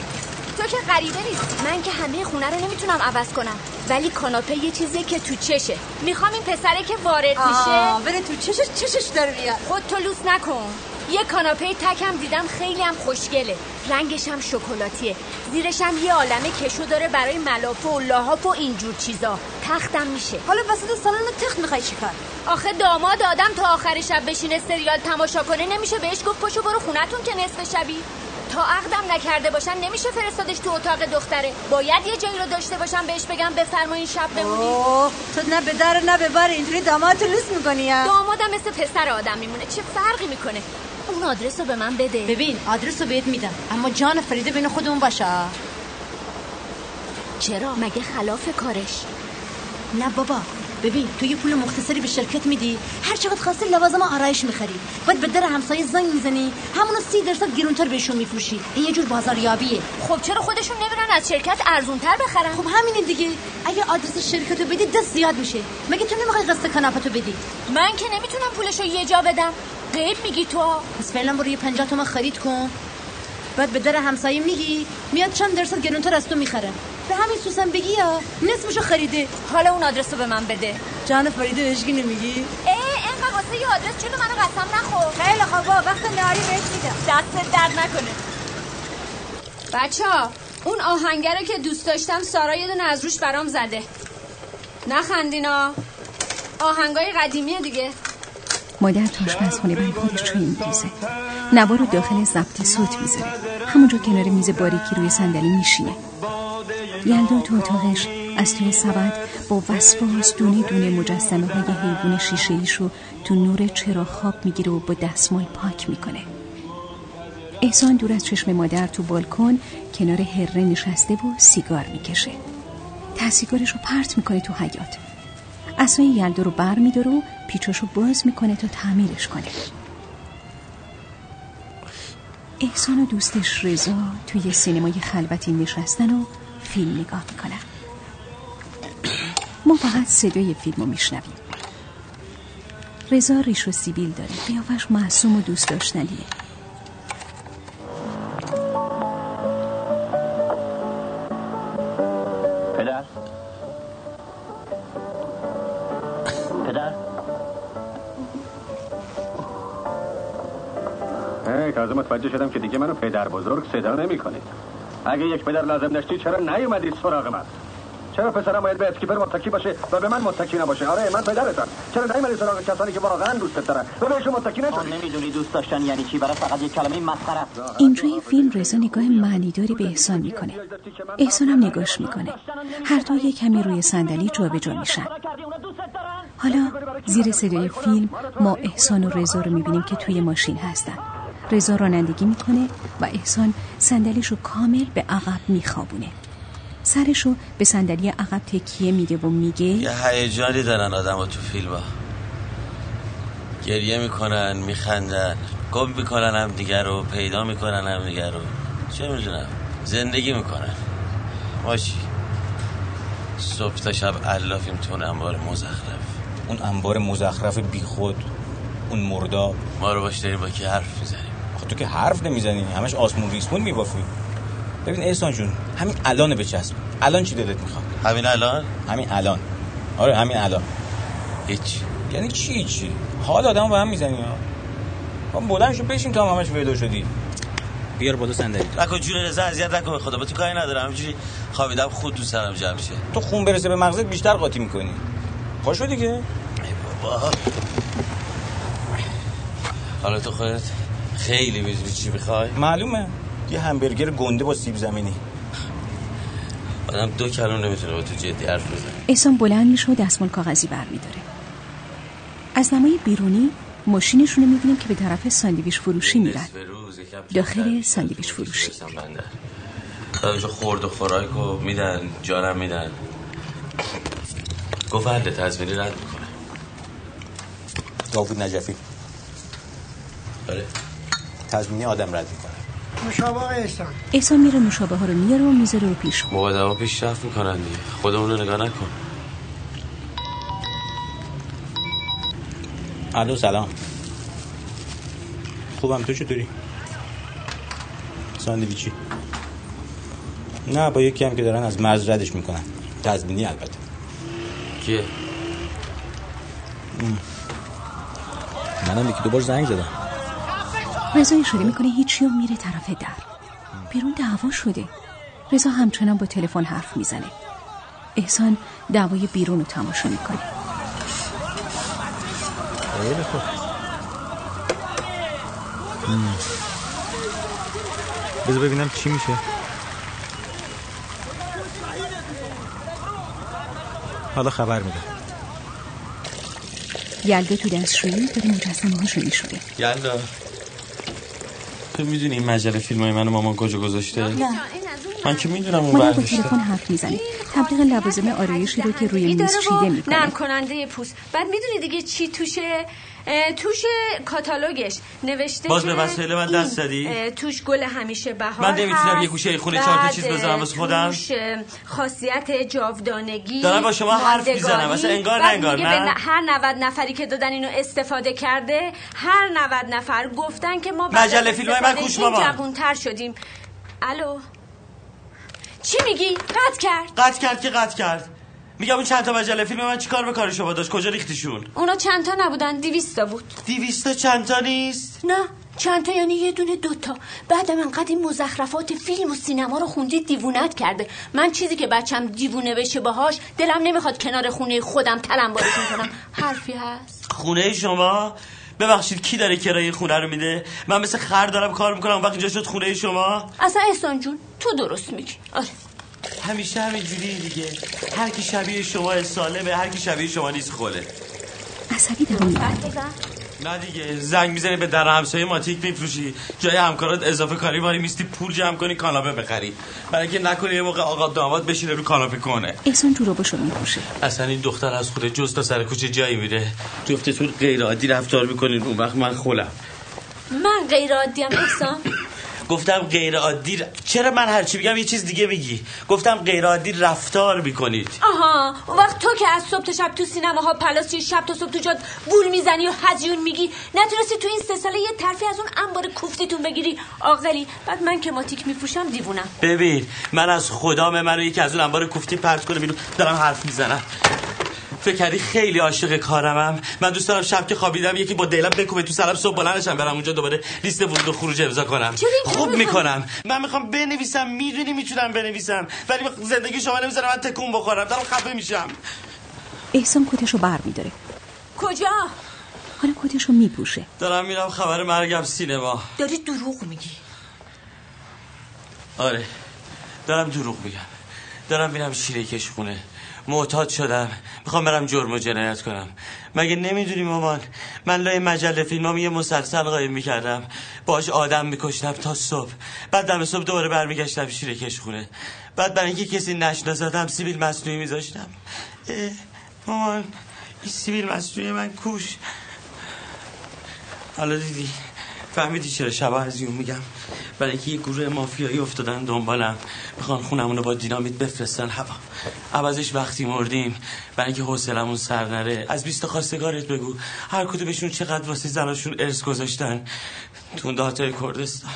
Speaker 3: تو که غریبه نیست من که همه خونه رو نمی‌تونم عوض کنم. ولی کاناپه یه چیزی که تو چشه. می‌خوام این پسره که وارد
Speaker 7: آه
Speaker 3: میشه
Speaker 7: بره تو چشش چشش داره میاد.
Speaker 3: خود تو لوس نکن. یه کاناپه تکم دیدم خیلی هم خوشگله. رنگش هم شکلاتیه. زیرش هم یه عالمه کشو داره برای ملافه و لاحاف و اینجور چیزا. تختم میشه.
Speaker 7: حالا وسط سالن تخت می‌خوای چیکار
Speaker 3: آخه داماد آدم تا آخر شب بشینه سریال تماشا کنه نمیشه بهش گفت پاشو برو خونتون که نصف شبی. تا عقدم نکرده باشن نمیشه فرستادش تو اتاق دختره. باید یه جایی رو داشته باشم بهش بگم بفرمایین شب بمونی.
Speaker 7: اوه تو نه به در نه به بر اینجوری دامادتو لوس می‌کنی یا
Speaker 3: دامادم مثل پسر آدم میمونه. چه فرقی می‌کنه؟ اون آدرس رو به من بده.
Speaker 7: ببین آدرس رو بهت میدم. اما جان فریده بین خودمون باشه.
Speaker 3: چرا؟ مگه خلاف کارش؟
Speaker 7: نه بابا. ببین تو یه پول مختصری به شرکت میدی هر چقدر خواستی لوازم آرایش می‌خری. بعد به در همسایه زنگ می‌زنی همونو سی درصد گرونتر بهشون میفروشی. این یه جور بازاریابیه.
Speaker 3: خب چرا خودشون نمیرن از شرکت ارزونتر بخرن؟
Speaker 7: خب همینه دیگه. اگه آدرس شرکت رو بدی دست زیاد میشه. مگه تو نمی‌خوای قسط کناپتو بدی؟
Speaker 3: من که نمی‌تونم پولشو یه جا بدم. غیب میگی تو.
Speaker 7: پس فعلا برو یه پنجاه تومن خرید کن. بعد به در همسایه میگی میاد چند درصد گرونتر از تو می‌خره. به همین سوسن بگی یا؟ نصفشو خریده.
Speaker 3: حالا اون آدرس رو به من بده.
Speaker 7: جان فریده اشگی نمیگی؟
Speaker 3: اه اینقدر واسه یه آدرس چلو منو قسم نخور.
Speaker 7: خیلی خوب وقت نهاری بهش میدم.
Speaker 3: دست درد نکنه. بچه ها اون آهنگره که دوست داشتم سارا یه دونه از روش برام زده. نخندینا آهنگای قدیمیه دیگه.
Speaker 2: مادر تو آشپزخونه برای خودش چای میریزه نوار رو داخل ضبط صوت می‌ذاره. همونجا کنار میز باریکی روی صندلی میشینه. یلدا تو اتاقش از توی سبد با وسواس دونه دونه مجسمه های حیوان شیشه رو تو نور چرا خواب می‌گیره و با دستمال پاک می‌کنه. احسان دور از چشم مادر تو بالکن کنار هره نشسته و سیگار می‌کشه. سیگارش رو پرت می‌کنه تو حیات اصای یلدا رو بر میداره و پیچاشو باز می‌کنه تا تعمیرش کنه. احسان و دوستش رضا توی سینمای خلوتی نشستن و فیلم نگاه می‌کنن. ما فقط صدای فیلم رو میشنویم. رضا ریش و سیبیل داره. قیافش معصوم و دوست داشتنیه.
Speaker 11: تازه متوجه شدم که دیگه منو پدر بزرگ صدا نمی کنید اگه یک پدر لازم داشتی چرا نیومدید سراغ من؟ چرا پسرم باید به اسکیپر متکی باشه و به من متکی نباشه؟ آره من پدرتم. چرا نیومدی سراغ کسانی که واقعا دوست دارن؟ و بهشون متکی نشدی؟
Speaker 12: نمی‌دونی دوست داشتن یعنی چی؟ برای فقط یک کلمه مسخره. است
Speaker 2: اینجای فیلم رضا نگاه معنیداری به احسان می‌کنه. احسان هم نگاش می‌کنه. هر دو یک کمی روی صندلی جابجا میشن. حالا زیر صدای فیلم ما احسان و رضا رو می‌بینیم که توی ماشین هستن. رضا رانندگی می‌کنه و احسان صندلیشو کامل به عقب میخوابونه. سرشو به صندلی عقب تکیه میده و میگه
Speaker 8: یه هیجانی دارن آدم تو فیلم ها گریه می‌کنن میخندن. گم می‌کنن هم دیگر رو پیدا می‌کنن هم دیگر رو. چه می‌دونم زندگی می‌کنن. باشی صبح تا شب علافیم تو اون انبار مزخرف.
Speaker 13: اون انبار مزخرف بیخود اون مردا.
Speaker 8: ما رو باش داریم با کی حرف می‌زنیم
Speaker 13: خب تو که حرف نمی‌زنی همش آسمون ریسمون میبافی. ببین احسان جون همین الان بچسب الان چی دلت می‌خواد؟
Speaker 8: همین الان؟
Speaker 13: همین الان. آره همین الان.
Speaker 8: هیچ.
Speaker 13: یعنی چی چی حال آدمو به هم می‌زنی ها. خب بلند شو بشین تا هم همش پیدا شدی. بیار بالا صندلی.
Speaker 8: نکن جون رضا اذیت نکن خدا با تو کاری ندارم. همینجوری خوابیدم خود تو سرم جمع شه.
Speaker 13: تو خون برسه به مغزت بیشتر قاطی می‌کنی. پاشو دیگه.
Speaker 8: ای بابا. حالا تو خودت خیلی می‌دونی چی می‌خوای؟
Speaker 13: معلومه. یه همبرگر گنده با سیب زمینی.
Speaker 8: آدم دو کلم نمی‌تونه با تو جدی حرف بزنه.
Speaker 2: احسان بلند میشه و دستمال کاغذی برمیداره. از نمای بیرونی ماشینشون رو می‌بینیم که به طرف ساندویچ فروشی میرن. داخل ساندویچ فروشی.
Speaker 8: اونجا خورد و خوراک و میدن جارم میدن. گفت حل تزمینی رد می‌کنه.
Speaker 13: داوود نجفی.
Speaker 8: آره
Speaker 13: تضمینی آدم رد می‌کنه.
Speaker 1: مشابه احسان.
Speaker 2: احسان میره نوشابه ها رو میاره و می‌ذاره رو پیش خود.
Speaker 8: مقدما پیشرفت می‌کنن دیگه. خودمون رو نگاه نکن.
Speaker 13: الو سلام. خوبم تو چطوری؟ ساندویچی. نه با یکی هم که دارن از مرز ردش می‌کنن. تضمینی البته.
Speaker 8: کیه؟
Speaker 13: منم یکی دوبار زنگ زدم.
Speaker 2: رضا اشاره می‌کنه هیچی و میره طرف در. بیرون دعوا شده. رضا همچنان با تلفن حرف می‌زنه. احسان دعوای بیرون رو تماشا می‌کنه.
Speaker 13: خیلی خوب بذار ببینم چی میشه. حالا خبر میدم
Speaker 2: یلدا تو دستشویی داره مجسمه هاشو میشوره.
Speaker 8: یلدا. تو می‌دونی این مجله فیلم های من مامان کجا گذاشته؟
Speaker 2: نه.
Speaker 8: من که می‌دونم اون
Speaker 2: با تلفن حرف می‌زنه. تبلیغ لوازم آرایشی رو که روی میز چیده می‌کنه.
Speaker 3: نرم کننده پوست. بعد می‌دونی دیگه چی توشه؟ توش کاتالوگش نوشته
Speaker 8: باز به وسایل من دست زدی؟
Speaker 3: توش گل همیشه بهار
Speaker 8: من نمی‌تونم. یه گوشه خونه چهار تا چیز بذارم واسه خودم؟
Speaker 3: خاصیت جاودانگی
Speaker 8: دارم با شما حرف. می‌زنم. مثلا انگار نه انگار نه؟
Speaker 3: هر 90 نفری که دادن اینو استفاده کرده هر 90 نفر گفتن که ما
Speaker 8: مجله فیلمای من کوش مامان.
Speaker 3: جوونتر شدیم الو چی میگی قطع کرد
Speaker 8: قطع کرد که قطع کرد میگم اون چند تا مجله فیلم من چیکار به کار شما داشت؟ کجا ریختیشون؟
Speaker 3: اونا چند تا نبودن دیویستا بود.
Speaker 8: دیویستا چند تا نیست؟
Speaker 3: نه چند تا یعنی یه دونه دوتا بعدم انقدر این مزخرفات فیلم و سینما رو خوندید دیوونت کرده. من چیزی که بچم دیوونه بشه باهاش دلم نمی‌خواد کنار خونه خودم تلم بارشون کنم. حرفی هست؟
Speaker 8: خونه شما؟ ببخشید کی داره کرایه خونه رو میده؟ من مثل خر دارم کار می‌کنم وقتی اینجا شد خونه شما؟
Speaker 3: اصلا احسان جون تو درست میگی. آره.
Speaker 8: همیشه همینجوری دیگه. هر کی شبیه شما سالمه هر کی شبیه شما نیست خله
Speaker 2: عصبی داره میگه
Speaker 8: نه دیگه زنگ می‌زنی به در همسایه ماتیک میفروشی. جای همکارات اضافه کاری واری میستی پول جمع کنی کاناپه بخری. برای اینکه نکنی یه موقع آقا داماد بشینه رو کاناپه کنه.
Speaker 2: احسان جوراباشو میپوشه
Speaker 8: اصلا این دختر از خود جز تا سر کوچه جایی میره. جفتتون غیر عادی رفتار می‌کنین. اون وقت من خولم.
Speaker 3: من غیر عادیم احسان.
Speaker 8: گفتم غیر عادی ر- چرا من هرچی بگم یه چیز دیگه میگی؟ گفتم غیر عادی رفتار می‌کنید.
Speaker 3: آها اون وقت تو که از صبح تا شب تو سینماها پلاسی شب تا صبح تو جاد گول می‌زنی و هزیون میگی نتونستی تو این سه ساله یه طرفی از اون انبار کوفتیتون بگیری. عاقلی. بعد من که ماتیک میفروشم دیوونم.
Speaker 8: ببین من از خدام منو یکی از اون انبار کوفتی پرت کنه بیرون دارم حرف می‌زنم. فکر کردی خیلی عاشق کارمم؟ من دوست دارم شب که خوابیدم یکی با دیلم بکوبه تو سرم صبح بلندشم برم اونجا دوباره لیست ورود و خروج امضا کنم. خوب؟ می‌کنم. من می‌خوام بنویسم می‌دونی می‌تونم بنویسم. ولی زندگی شما نمی‌ذاره من تکون بخورم دارم خفه میشم.
Speaker 2: احسان کتشو بر میداره
Speaker 3: کجا؟
Speaker 2: حالا کتشو میپوشه.
Speaker 8: دارم میرم خبر مرگم سینما.
Speaker 3: داری دروغ میگی.
Speaker 8: آره دارم دروغ میگم. دارم میرم شیره کشخونه معتاد شدم. می‌خوام برم جرم و جنایت کنم. مگه نمی‌دونی مامان؟ من لای مجله فیلمام یه مسلسل قایم می‌کردم. باش آدم میکشتم تا صبح. بعد دم صبح دوباره برمیگشتم شیره کشخونه. بعد برای اینکه کسی نشناستم سیبیل مصنوعی میذاشتم. مامان این سیبیل مصنوعی من کوش. حالا دیدی. فهمیدی چرا شبا از یون میگم؟ برای اینکه یه گروه مافیایی افتادن دنبالم. می‌خوان خونمونو با دینامیت بفرستن. هوا عوضش وقتی مردیم. برای اینکه حوصلمون سر نره. از بیست خواستگارت بگو. هر کدومشون چقدر واسه زناشون ارث گذاشتن. تو اون دهاتای کردستان.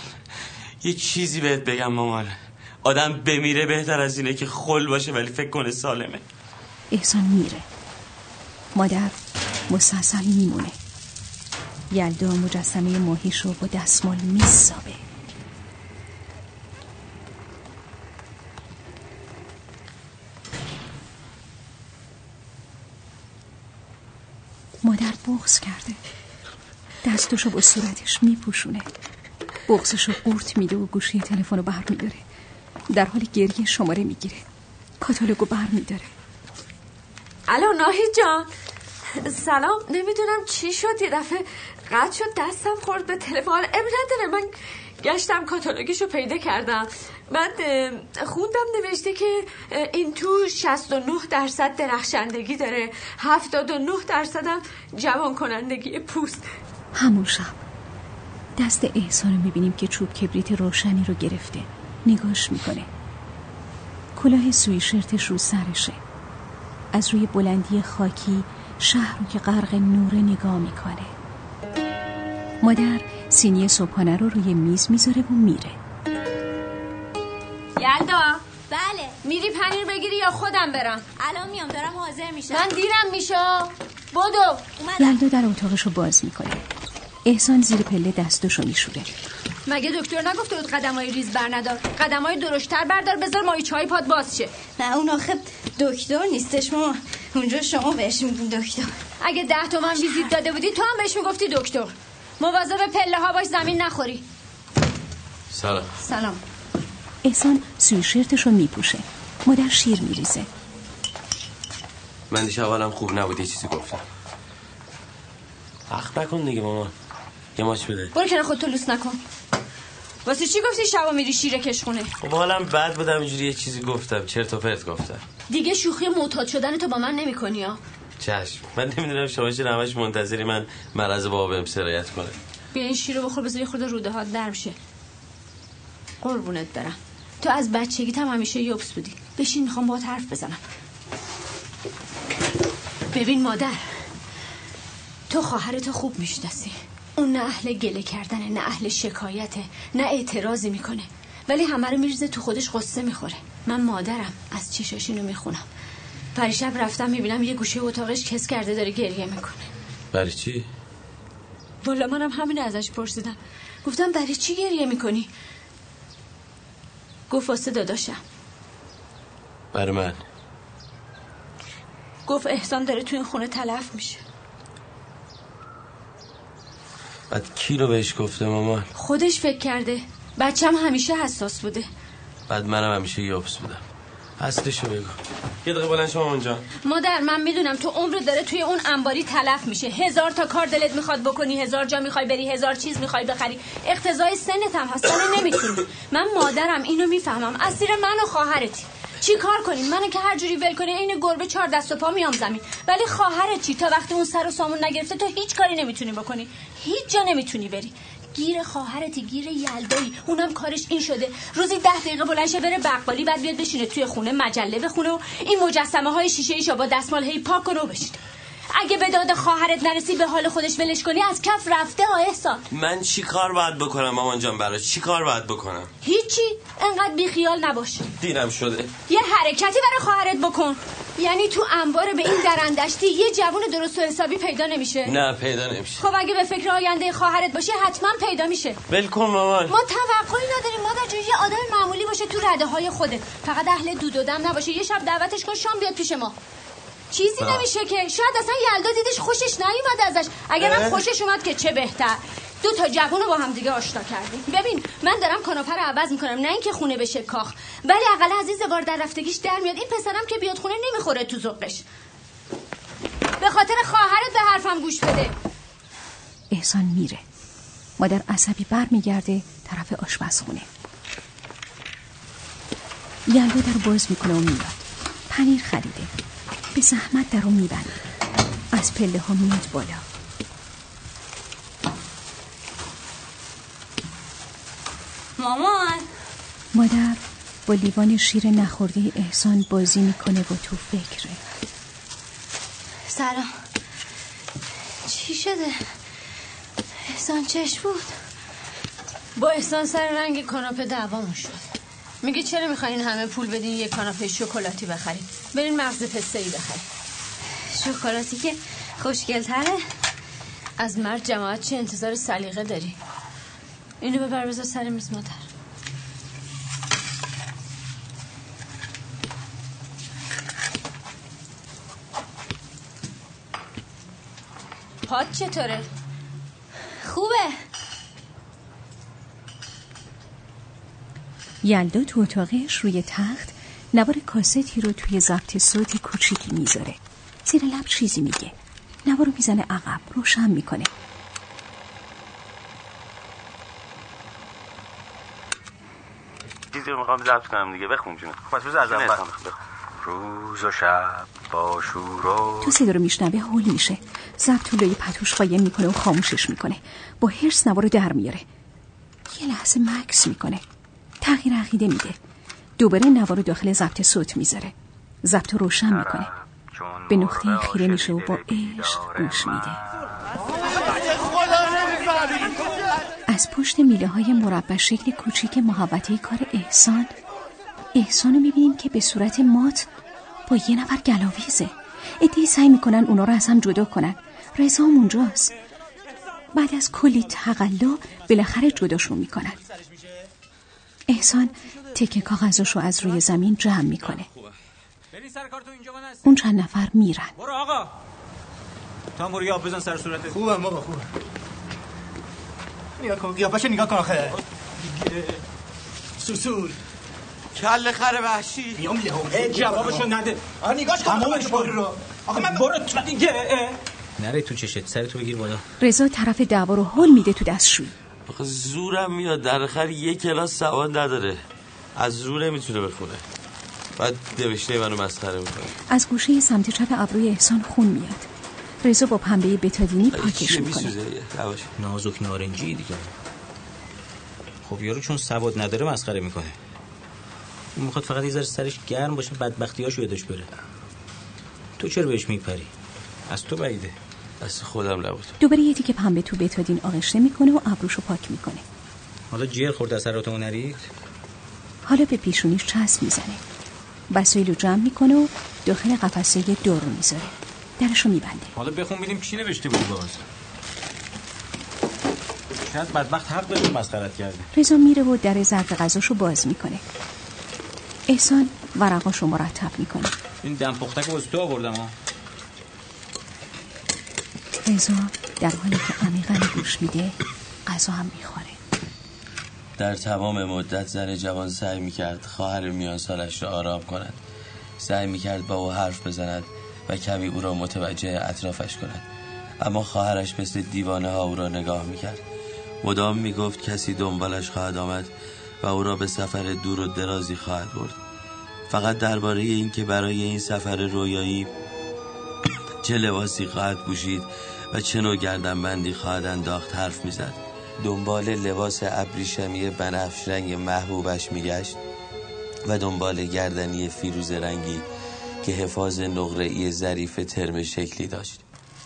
Speaker 8: یه چیزی بهت بگم مامان. آدم بمیره بهتر از اینه که خل باشه ولی فکر کنه سالمه.
Speaker 2: احسان میره. مادر مسلسل میمونه. یلدا مجسمه ماهیش رو با دستمال میسابه. مادر بغز کرده. دستشو با صورتش میپوشونه. بغزشو قورت میده و گوشی تلفن رو بر میداره. در حال گریه شماره می‌گیره. کاتالوگو بر میداره.
Speaker 3: الو ناهی جان. سلام نمی‌دونم چی شد یه دفعه قطع شد دستم خورد به تلفن. اب نداره من گشتم کاتالوگش پیدا کردم. بعد خوندم نوشته که این تو 69 درصد درخشندگی داره. 79 درصد هم جوان کنندگی پوست.
Speaker 2: همون شب دست احسان رو می‌بینیم که چوب کبریت روشنی رو گرفته. نگاش می‌کنه. کلاه سوی شرتش رو سرشه. از روی بلندی خاکی شهر رو که غرق نور نگاه می‌کنه. مادر سینی صبحانه رو روی میز می‌ذاره و میره.
Speaker 3: یلدا.
Speaker 5: بله.
Speaker 3: میری پنیر بگیری یا خودم برم؟
Speaker 5: الان میام دارم حاضر میشم.
Speaker 3: من دیرم میشه. بدو.
Speaker 2: یلدا در اتاقش رو باز می‌کنه. احسان زیر پله دستشو میشوره.
Speaker 3: مگه دکتر نگفته بود قدمای ریز بر ندار؟ قدمای درشتر بردار بذار ماهی چای پاد باز شه.
Speaker 5: نه اون آخه دکتر نیستش ما اونجا شما بهش میگین دکتر.
Speaker 3: اگه ده تومن ویزیت داده بودی تو هم بهش می‌گفتی دکتر. مواظب پله ها باش زمین نخوری.
Speaker 8: سلام.
Speaker 3: سلام.
Speaker 2: احسان سوی شرتش رو میپوشه. مادر شیر میریزه.
Speaker 8: من دیشب حالم خوب نبود یه چیزی گفتم. حق نکن دیگه مامان یه ماچ بده.
Speaker 3: برو کنار خودتو لوس نکن. واسه چی گفتی شبا میری شیره کشخونه؟
Speaker 8: خب حالم بد بودم اینجوری یه چیزی گفتم. چرت و پرت گفتم.
Speaker 3: دیگه شوخی معتاد شدن تو با من نمی‌کنی ها؟
Speaker 8: چشم. من نمی‌دونم شما چرا همش منتظری من مرض بابا بهم سرایت کنه.
Speaker 3: بیا این شیر رو بخور بذار یه خورده روده ها در بشه قربونت برم. تو از بچگیت هم همیشه یوبس بودی. بشین می‌خوام باهات حرف بزنم. ببین مادر تو خواهرتو خوب می‌شناسی. اون نه اهل گله کردنه نه اهل شکایته نه اعتراضی می‌کنه. ولی همه رو میریزه تو خودش قصه می‌خوره. من مادرم از چیشاش اینو می‌خونم. پریشب رفتم می‌بینم یه گوشه اتاقش کس کرده داره گریه می‌کنه.
Speaker 8: برای چی؟
Speaker 3: والا منم همین ازش پرسیدم. گفتم برای چی گریه می‌کنی؟ گفت واسه داداشم.
Speaker 8: برای من؟
Speaker 3: گفت احسان داره تو این خونه تلف میشه.
Speaker 8: بعد کی رو بهش گفته مامان؟
Speaker 3: خودش فکر کرده. بچم همیشه حساس بوده.
Speaker 8: بعد منم همیشه یابس بودم. اصلشو بگو. یه دقیقه بلند شما اونجا
Speaker 3: مادر من می‌دونم تو عمر داره توی اون انباری تلف میشه. هزار تا کار دلت می‌خواد بکنی هزار جا می‌خوای بری هزار چیز می‌خوای بخری. اقتضای سنت هم هست ولی نمی‌تونی. من مادرم اینو می‌فهمم. اسیر من و خواهرتی. چی کار کنیم؟ منو که هر جوری ول کنی عین گربه چهار دست و پا میام زمین. ولی خواهرت چی تا وقتی اون سر و سامون نگرفته تو هیچ کاری نمی‌تونی بکنی. هیچ جا نمی‌تونی بری. گیر خواهرتی گیر یلدایی. اونم کارش این شده. روزی ده دقیقه بلند شه بره بقالی بعد بیاد بشینه توی خونه مجله بخونه و این مجسمه های شیشه ایشا با دستمال هی پاک کنه و بشینه. اگه به داد خواهرت نرسی به حال خودش ولش کنی از کف رفته ها احسان.
Speaker 8: من چی کار باید بکنم مامان جان براش چی کار باید بکنم؟
Speaker 3: هیچی. انقدر بیخیال نباش.
Speaker 8: دیرم شده.
Speaker 3: یه حرکتی برای خواهرت بکن. یعنی تو انبار به این درندشتی یه جوون درست و حسابی پیدا نمیشه.
Speaker 8: نه پیدا نمیشه.
Speaker 3: خب اگه به فکر آینده خواهرت باشه حتما پیدا میشه.
Speaker 8: ول کن مامان.
Speaker 3: ما توقعی نداریم مادر جون یه آدم معمولی باشه تو رده های خوده فقط اهل دود و دم نباشه. یه شب دعوتش کن شام بیاد پیش ما. چیزی
Speaker 8: آه.
Speaker 3: نمیشه که. شاید اصلا یلدا دیدش خوشش نیومد ازش. اگرم. خوشش اومد که چه بهتر. دو تا جوون رو با هم دیگه آشنا کردیم. ببین من دارم کاناپه رو عوض می‌کنم نه اینکه خونه بشه کاخ. ولی اقل عزیز وار در رفتگیش در میاد. این پسرم که بیاد خونه نمی‌خوره تو ذوقش. به خاطر خواهرت به حرفم گوش بده.
Speaker 2: احسان میره. مادر عصبی بر میگرده طرف آشپزخونه. یلدا در باز می‌کنه و میاد. پنیر خریده. به زحمت در رو میبنده. از پله ها میاد بالا.
Speaker 5: مامان.
Speaker 2: مادر با لیوان شیر نخورده احسان بازی می‌کنه و تو فکره.
Speaker 3: سلام. چی شده؟ احسان چش بود. با احسان سر رنگ کاناپه دعوامون شد. میگه چرا می‌خواین همه پول بدین یه کاناپه شکلاتی بخرید برین مغز پسته ای بخرید
Speaker 5: شکلاتی که خوشگلتره.
Speaker 3: از مرد جماعت چه انتظار سلیقه داری؟ اینو ببر بذار سر میز مادر. پات چطوره؟
Speaker 5: خوبه.
Speaker 2: یلدا تو اتاقش روی تخت نوار کاستی رو توی ضبط صوت کوچیکی می‌ذاره. زیر لب چیزی میگه. نوار رو می‌زنه عقب روشن می‌کنه.
Speaker 8: چیزی رو می‌خوام ضبط کنم دیگه. بخون جون
Speaker 11: پس بذار از اول. روز و شب با شور و
Speaker 2: تو صدا رو میشنوه هول میشه. ضبط رو لای پتوش قایم می‌کنه و خاموشش می‌کنه. با هرس نوار رو در میاره. یه لحظه مکس می‌کنه. تغییر عقیده میده. دوباره نوار رو داخل ضبط صوت می‌ذاره. ضبط رو روشن می‌کنه. به نقطه خیره میشه و با عشق گوش میده. از پشت میله های مربع شکل کوچیک محوطه کار احسان. احسان رو می‌بینیم که به صورت مات با یه نفر گلاویزه. ادهی سعی می‌کنن اونا رو از هم جدا کنن. رضا هم اونجاست. بعد از کلی تقلا بالاخره جداشون می‌کنن. احسان تکه کاغذاشو از روی زمین جمع می‌کنه. اون چند نفر میرن.
Speaker 13: برو آقا. تا یاب بزن سر صورتت.
Speaker 6: خوبم بابا خوبم. نگاه کن قیافش نگاه کن آخه. سوسول.
Speaker 8: کل خر وحشی.
Speaker 6: میام یهو.
Speaker 13: جوابشو نده.
Speaker 6: آه نگاش کن
Speaker 13: تمامش
Speaker 6: برو. آخه من
Speaker 13: برو تو دیگه. نره تو چشت سر تو بگیر بالا.
Speaker 2: رضا طرف دعوا رو هل میده تو دستشویی.
Speaker 8: آخه زورم میاد در خر یه کلاس سواد نداره. از زور نمی‌تونه بخونه. بعد نوشته منو مسخره می‌کنه.
Speaker 2: از گوشه سمت چپ ابروی احسان خون میاد. رضا با پنبه بتادینی پاکش
Speaker 8: چیه
Speaker 2: می‌کنه.
Speaker 13: نازک نارنجی دیگه. خب یارو چون سواد نداره مسخره می‌کنه. اون می‌خواد فقط یه ذره سرش گرم باشه بدبختیاشو یادش بره. تو چرا بهش میپری؟ از تو بعیده.
Speaker 8: دست خودم نبود.
Speaker 2: دوباره یه تیکه پنبه تو بتادین آغشته می‌کنه و ابروشو پاک می‌کنه.
Speaker 13: حالا جیر خورد اثراتمون نرید
Speaker 2: حالا به پیشونیش چسب می‌زنه. وسایل رو جمع می‌کنه و داخل قفسه دارو می‌ذاره. درشو میبنده
Speaker 13: حالا بخون ببینیم چی نوشته بود باز. شاید بدبخت حق داره مسخرت کرده
Speaker 2: رضا میره و در ظرف غذاشو باز می‌کنه. احسان ورقاشو مرتب می‌کنه.
Speaker 13: این دم پختک واسه تو آوردم ها
Speaker 2: رضا در حالی که عمیقا گوش میده غذا هم می‌خوره.
Speaker 8: در تمام مدت زن جوان سعی می‌کرد خواهر میان سالش را آرام کند. سعی می‌کرد با او حرف بزند. و کمی او را متوجه اطرافش کند. اما خواهرش مثل دیوانه ها او را نگاه می‌کرد. مدام می‌گفت کسی دنبالش خواهد آمد و او را به سفر دور و درازی خواهد برد. فقط درباره این که برای این سفر رویایی چه لباسی خواهد پوشید و چه نوع گردنبندی خواهد انداخت حرف می‌زد. دنبال لباس ابریشمی بنفش رنگ محبوبش میگشت و دنبال گردنی فیروز رنگی که حفاظ نقره‌ای ظریف ترم شکلی داشت.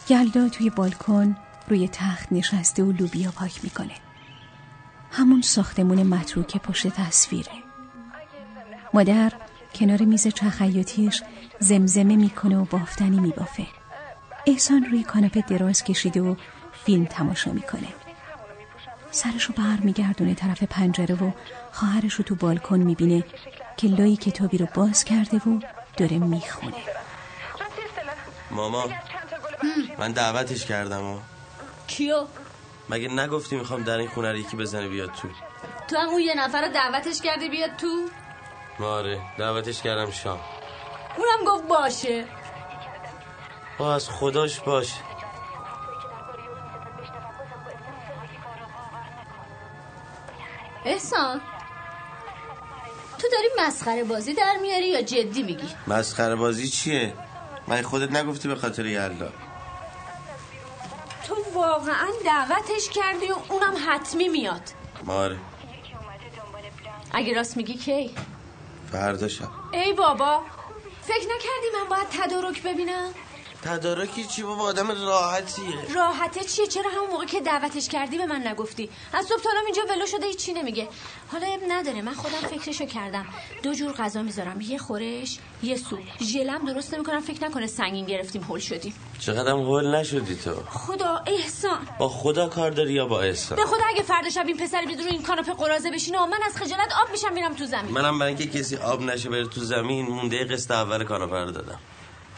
Speaker 2: یلدا توی بالکن روی تخت نشسته و لوبیا پاک می‌کنه. همون ساختمون متروکه پشت تصویره. مادر کنار میز چخیاتیش زمزمه می‌کنه و بافتنی میبافه. احسان روی کاناپه دراز کشیده و فیلم تماشا می‌کنه. سرشو بر میگردونه طرف پنجره و خواهرش رو تو بالکن می‌بینه که لای کتابی رو باز کرده و داره می‌خونه.
Speaker 8: ماما من دعوتش کردم ها
Speaker 3: کیو؟
Speaker 8: مگه نگفتی می‌خوام در این خونه رو یکی بزنه بیاد تو؟
Speaker 3: تو هم اون یه نفر رو دعوتش کردی بیاد تو؟
Speaker 8: آره دعوتش کردم شام.
Speaker 3: اونم گفت باشه.
Speaker 8: با از خداش باش.
Speaker 3: احسان. داری مسخره بازی در میاری یا جدی میگی؟
Speaker 8: مسخره بازی چیه؟ من خودت نگفتی به خاطر یلدا
Speaker 3: تو واقعا دعوتش کردی و اونم حتمی میاد.
Speaker 8: ماره
Speaker 3: اگه راست میگی کی؟
Speaker 8: فردا شب.
Speaker 3: ای بابا فکر نکردی من باید تدارک ببینم؟
Speaker 8: تدارکی چی بابا؟ آدم راحتیه.
Speaker 3: راحته چیه؟ چرا همون موقع که دعوتش کردی به من نگفتی؟ از صبح تا الان اینجا ولو شده هیچی نمیگه. حالا اب نداره. من خودم فکرشو کردم. دو جور غذا می‌ذارم. یه خورش یه سوپ ژلم درست نمی‌کنم. فکر نکنه سنگین گرفتیم هول شدیم.
Speaker 8: چقدرم هول نشدی تو.
Speaker 3: خدا احسان.
Speaker 8: با خدا کار داری یا با احسان؟
Speaker 3: به خدا اگه فردا شب این پسر بیاد رو این کاناپه قرازه بشینه و من از خجالت آب میشم میرم تو زمین.
Speaker 8: منم برای اینکه کسی آب نشه بره تو زمین مونده قسط اول کاناپه رو دادم.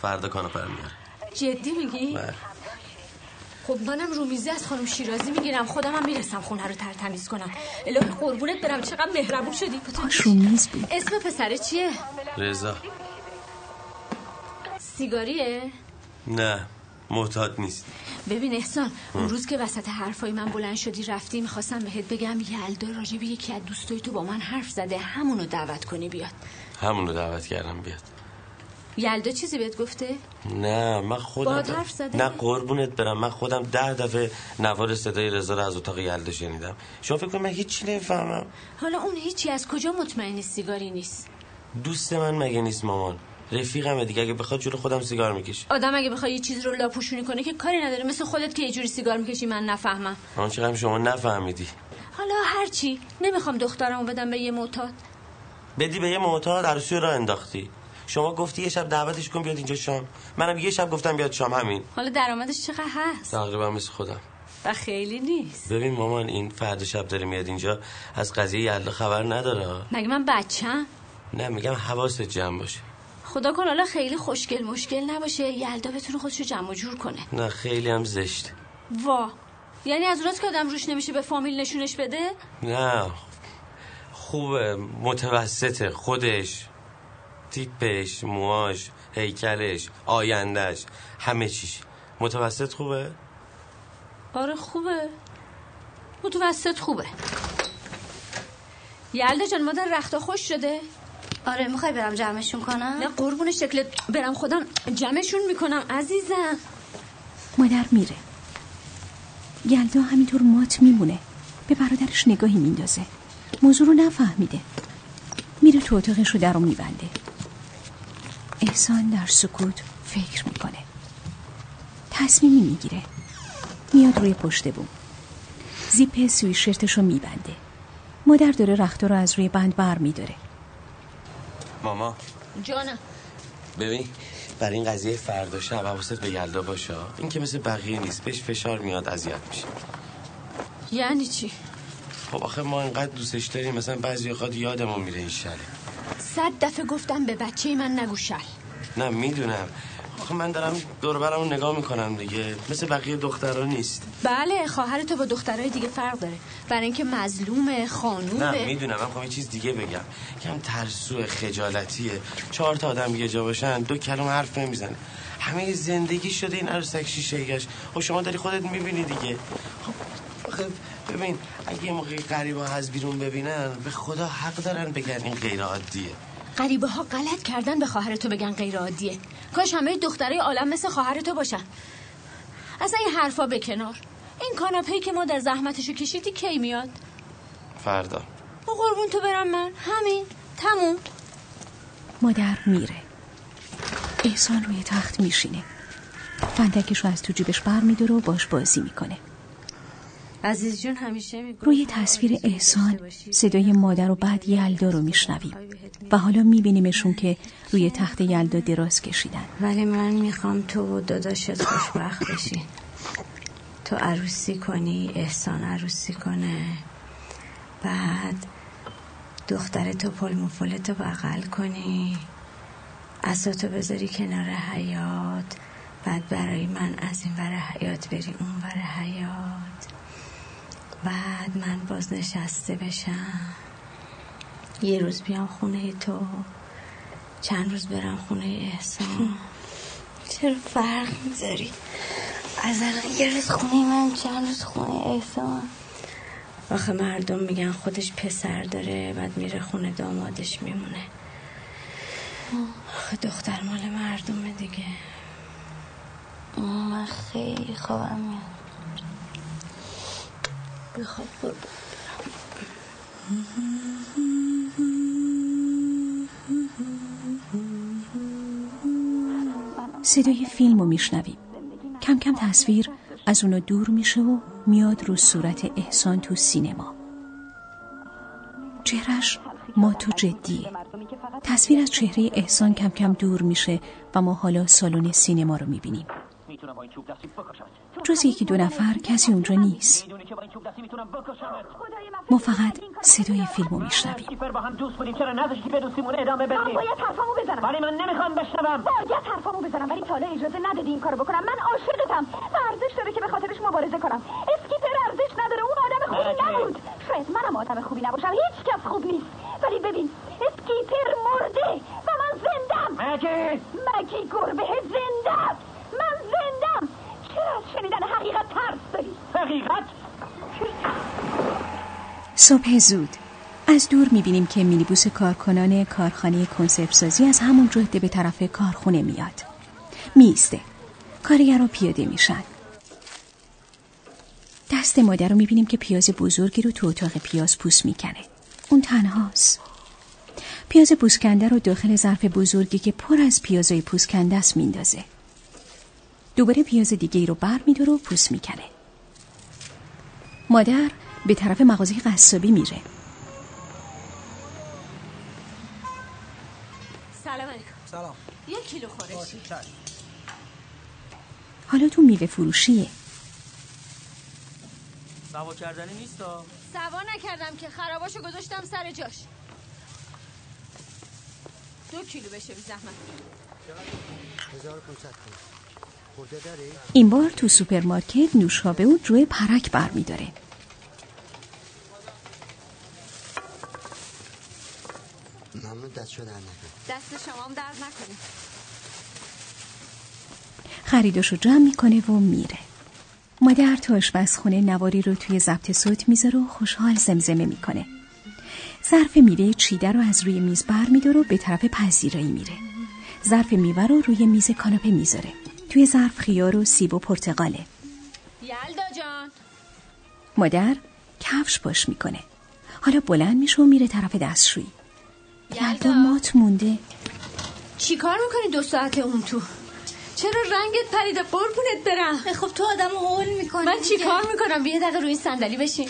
Speaker 8: فردا کاناپه رو میاره
Speaker 3: جدی میگی؟
Speaker 8: بله.
Speaker 3: خب منم رومیزی از خانم شیرازی می‌گیرم خودم هم می‌رسم خونه رو تر تمیز کنم. الهی قربونت برم چقدر مهربون شدی.
Speaker 2: پاش رو میز بود.
Speaker 3: اسم پسره چیه؟
Speaker 8: رضا.
Speaker 3: سیگاریه؟
Speaker 8: نه محتاط نیست.
Speaker 3: ببین احسان اون روز که وسط حرفای من بلند شدی رفتی می‌خواستم بهت بگم یلدا راجب یکی از دوستای تو با من حرف زده همونو دعوت کنی بیاد.
Speaker 8: همون رو دعوت کردم بیاد.
Speaker 3: یلدا چیزی بهت گفته؟
Speaker 8: نه من خودم
Speaker 3: باهات حرف زده؟
Speaker 8: نه قربونت برم. من خودم ده دفعه نوار صدای رضا رو از اتاق یلدا شنیدم. شما فکر من هیچی نمی‌فهمم.
Speaker 3: حالا اون هیچی از کجا مطمئنی سیگاری نیست؟
Speaker 8: دوست من مگه نیست مامان. رفیقمه دیگه. اگه بخواد جلو خودم سیگار می‌کشه
Speaker 3: آدم اگه بخواد یه چیز رو لاپوشونی کنه که کاری نداره. مثل خودت که یه جوری سیگار می‌کشی من نفهمم.
Speaker 8: آنچه هم شما نفهمیدی.
Speaker 3: حالا هرچی نمی‌خوام دخترمو بدم به یه معتاد.
Speaker 8: بدی به یه معتاد؟ عروسی رو انداختی. شما گفتی یه شب دعوتش کن بیاد اینجا شام. منم یه شب گفتم بیاد شام همین.
Speaker 3: حالا درآمدش چقدر هست؟
Speaker 8: تقریبا مثل خودم.
Speaker 3: و خیلی نیست.
Speaker 8: ببین مامان این فرد شب داره میاد اینجا از قضیه یلدا خبر نداره.
Speaker 3: مگه من بچم؟
Speaker 8: نه میگم حواست جمع باشه.
Speaker 3: خدا کن حالا خیلی خوشگل مشکل نباشه. یلدا بتونه خودشو جمع و جور کنه.
Speaker 8: نه خیلی هم زشت.
Speaker 3: وا. یعنی از اوناست که آدم روش نمیشه به فامیل نشونش بده؟
Speaker 8: نه خوبه متوسطه خودش. تیپش موهاش هیکلش آیندهش همه چیش. متوسط خوبه؟
Speaker 3: آره خوبه. متوسط خوبه. یلدا جان مادر رختا خوش شده.
Speaker 5: آره می‌خوای برم جمعشون کنم؟
Speaker 3: نه قربون شکلت برم خودم جمعشون می‌کنم عزیزم.
Speaker 2: مادر میره. یلدا همینطور مات میمونه. به برادرش نگاهی میندازه. موضوع رو نفهمیده. میره تو اتاقش رو در رو میبنده. احسان در سکوت فکر می‌کنه. تصمیمی می‌گیره. میاد روی پشت بوم. زیپ سویشرتش رو میبنده. مادر داره رختا رو از روی بند بر میداره.
Speaker 8: ماما.
Speaker 3: جانم
Speaker 8: ببین برای این قضیه فردا شب حواست به یلدا باشه. این که مثل بقیه نیست بهش فشار میاد اذیت میشه.
Speaker 3: یعنی چی؟
Speaker 8: خب آخه ما اینقدر دوستش داریم مثلا بعضی اوقات یادمون میره این شله
Speaker 3: صد دفعه گفتم به بچه من نگو شل
Speaker 8: نه می‌دونم. آخه من دارم دور برمو نگاه می‌کنم دیگه. مثل بقیه دخترها نیست.
Speaker 3: بله خواهر تو با دخترای دیگه فرق داره. برای اینکه مظلومه
Speaker 8: نه
Speaker 3: خانومه
Speaker 8: می‌دونم. من خواهم یه چیز دیگه بگم. کم ترسو خجالتیه. چهار تا آدم یه جا باشن دو کلم حرف نمی‌زنه. همه زندگی شده این عروسک شیشه گشت. خب شما داری خودت می‌بینی دیگه. خب ببین اگه یه موقعی غریبا از بیرون ببینن به خدا حق دارن بگن این غیر عادیه
Speaker 3: غریبه ها غلط کردن به خواهر تو بگن غیر عادیه کاش همه دخترای عالم مثل خواهر تو باشن. اصلا این حرفا به کنار. این کاناپه‌ای که ما در زحمتشو کشیدی کی میاد؟
Speaker 8: فردا.
Speaker 3: و قربون تو برم من. همین. تموم.
Speaker 2: مادر میره. احسان روی تخت میشینه. فندکش رو از تو جیبش بر میداره و باش بازی می‌کنه.
Speaker 3: عزیز جون همیشه
Speaker 2: روی تصویر احسان صدای مادر و بعد یلدا رو میشنویم و حالا میبینیمشون که روی تخت یلدا دراز کشیدن.
Speaker 5: ولی من می‌خوام تو و داداشت خوشبخت بشین تو عروسی کنی احسان عروسی کنه. بعد دختر تو پل مفلتو بغل کنی. اساتو بذاری کنار حیات. بعد برای من از این ور حیات بری اون ور حیات. بعد من باز نشسته بشم. یه روز بیام خونه تو چند روز برم خونه احسان. چرا فرق می‌ذاری؟ از الان یه روز خونه من چند روز خونه احسان. آخه مردم میگن خودش پسر داره بعد میره خونه دامادش میمونه. آخه دختر مال مردمه دیگه. من خیلی خوابم میاد. بخواب
Speaker 2: صدای فیلم رو میشنویم کم کم تصویر از اونو دور میشه و میاد رو صورت احسان تو سینما. چهرش ما تو جدیه. تصویر از چهره احسان کم کم دور میشه و ما حالا سالن سینما رو می‌بینیم. جز یکی دو نفر کسی اونجا نیست. ما فقط صدای فیلم رو میشنویم.
Speaker 12: با هم دوست بودیم. چرا نذاشتی بدوسیمون ادامه بدیم
Speaker 14: من باید حرفامو بزنم.
Speaker 12: ولی من نمی‌خوام بشنوم.
Speaker 14: باید حرفامو بزنم ولی تا حالا اجازه ندادی این کارو بکنم. من عاشقتم. و ارزش داره که به خاطرش مبارزه کنم. اسکیپر ارزش نداره. اون آدم خوبی؟ نبود. شاید منم آدم خوبی نباشم. هیچ کس خوب نیست. ولی ببین اسکیپر مرده و من زندم.
Speaker 12: مگی
Speaker 14: مگی گربه زنده است. من زندم چرا از شنیدن حقیقت ترس داری
Speaker 12: حقیقت.
Speaker 2: صبح زود. از دور می‌بینیم که مینیبوس کارکنان کارخانه کنسرت سازی از همون جهده به طرف کارخونه میاد. میسته کارگرها پیاده میشن. دست مادر رو می‌بینیم که پیاز بزرگی رو تو اتاق پیاز پوست می‌کنه. اون تنهاست. پیاز پوسکنده رو داخل ظرف بزرگی که پر از پیازای پوسکنده است میندازه. دوباره پیاز دیگه رو بر میداره و پوست می‌کنه مادر به طرف مغازه قصابی میره.
Speaker 3: سلام علیکم.
Speaker 9: سلام.
Speaker 3: یک کیلو خورشی
Speaker 2: حالا تو میوه فروشیه.
Speaker 9: سوا کردنی نیستا؟
Speaker 3: سوا نکردم که خراباشو گذاشتم سر جاش. دو کیلو بشه بی زحمت.
Speaker 1: 1500 خورده داری؟
Speaker 2: این بار تو سوپرمارکت نوشابه و جوی پرک بر میداره
Speaker 1: ممنون دست شده نکن
Speaker 3: دست شما هم درد نکنه.
Speaker 2: خریداشو جمع می‌کنه و میره. مادر تو آشپزخونه نواری رو توی ضبط صوت می‌ذاره و خوشحال زمزمه می‌کنه. ظرف میوه چیده رو از روی میز بر میداره و به طرف پذیرایی میره. ظرف میوه رو روی میز کاناپه می‌ذاره. توی ظرف خیار و سیب و پرتقاله.
Speaker 3: یلدا جان.
Speaker 2: مادر کفش باش می‌کنه. حالا بلند میشه و میره طرف دستشویی. یلدا. مات مونده.
Speaker 3: چی کار می‌کنی دو ساعت اون تو؟ چرا رنگت پریده؟ قربونت برم.
Speaker 5: خب تو آدم هول می‌کنی
Speaker 3: من چی کار می‌کنم؟ بیا دقیقه روی این صندلی بشین.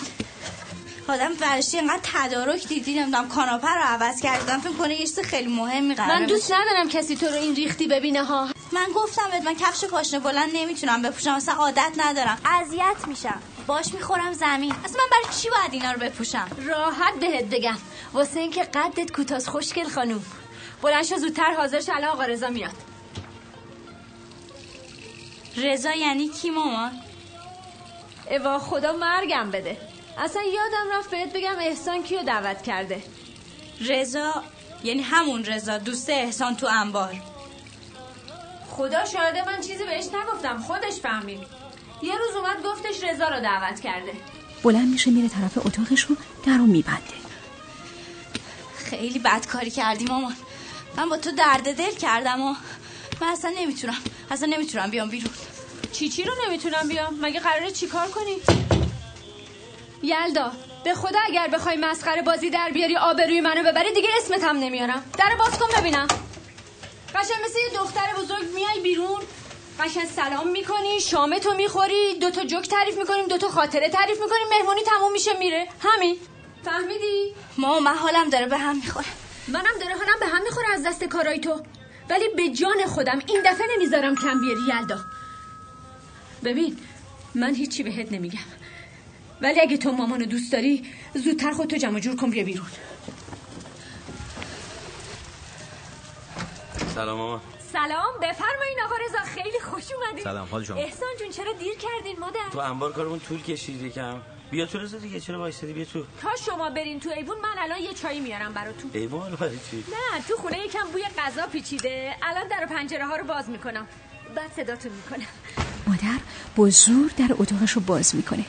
Speaker 5: آدم ورشی اینقدر تدارک دیدی نمی‌دونم کاناپه رو عوض کردم فکر کنه یه چیز خیلی مهمی قراره
Speaker 3: من دوست ندارم کسی تو رو این ریختی ببینه ها.
Speaker 5: من گفتم بهت من کفش پاشنه بلند نمی‌تونم بپوشم اصلا عادت ندارم. اذیت میشم. باش می‌خورم زمین. اصلا من برای چی باید اینا رو بپوشم؟
Speaker 3: راحت بهت بگم. واسه اینکه قدت کوتاست خوشگل خانوم. بلند شو زودتر حاضر شو الان آقا رضا میاد.
Speaker 5: رضا یعنی کی مامان؟
Speaker 3: اوا خدا مرگم بده. اصلا یادم رفت بهت بگم احسان کیو دعوت کرده.
Speaker 5: رضا یعنی همون رضا دوست احسان تو انبار.
Speaker 3: خدا شاهده من چیزی بهش نگفتم خودش فهمید. یه روز اومد گفتش رضا رو دعوت کرده.
Speaker 2: بلند میشه میره طرف اتاقش و در رو میبنده.
Speaker 5: خیلی بد کاری کردی مامان من با تو درد دل کردم و من اصلا نمی‌تونم اصلا نمی‌تونم بیام بیرون.
Speaker 3: چی چی رو نمی‌تونم بیام؟ مگه قراره چیکار کنی؟ یلدا به خدا اگر بخوای مسخره بازی در بیاری آبروی منو ببری دیگه اسمت هم نمیارم. در باز کن ببینم. قشن مثل یه دختر بزرگ میای بیرون قشن سلام می‌کنی شامتو می‌خوری دوتا جوک تعریف می‌کنیم دوتا خاطره تعریف می‌کنیم مهمونی تموم میشه میره. همین. فهمیدی؟
Speaker 5: ما من حالم داره به هم می‌خوره.
Speaker 3: منم داره حالم به هم می‌خوره از دست کارای تو. ولی به جان خودم این دفعه نمی‌ذارم کم بیاری یلدا. ببین من هیچی بهت نمیگم. ولی اگه تو مامانو دوست داری زودتر خودتو جمع جور کن بیا بیرون.
Speaker 4: سلام ماما
Speaker 3: سلام بفرمایین آقا رضا خیلی خوش اومدین.
Speaker 4: سلام، حال شما؟
Speaker 3: احسان جون چرا دیر کردین مادر؟
Speaker 4: تو انبار کارمون طول کشید یکم. بیا تو رضا دیگه چرا وایسادی؟ بیا تو.
Speaker 3: تا شما برین تو ایوون من الان یه چایی میارم براتون.
Speaker 4: ایوان برای چی؟
Speaker 3: نه تو خونه یکم بوی غذا پیچیده. الان در و پنجره ها رو باز می‌کنم. بعد صداتون می‌کنم.
Speaker 2: مادر با زور در اتاقش رو باز می‌کنه.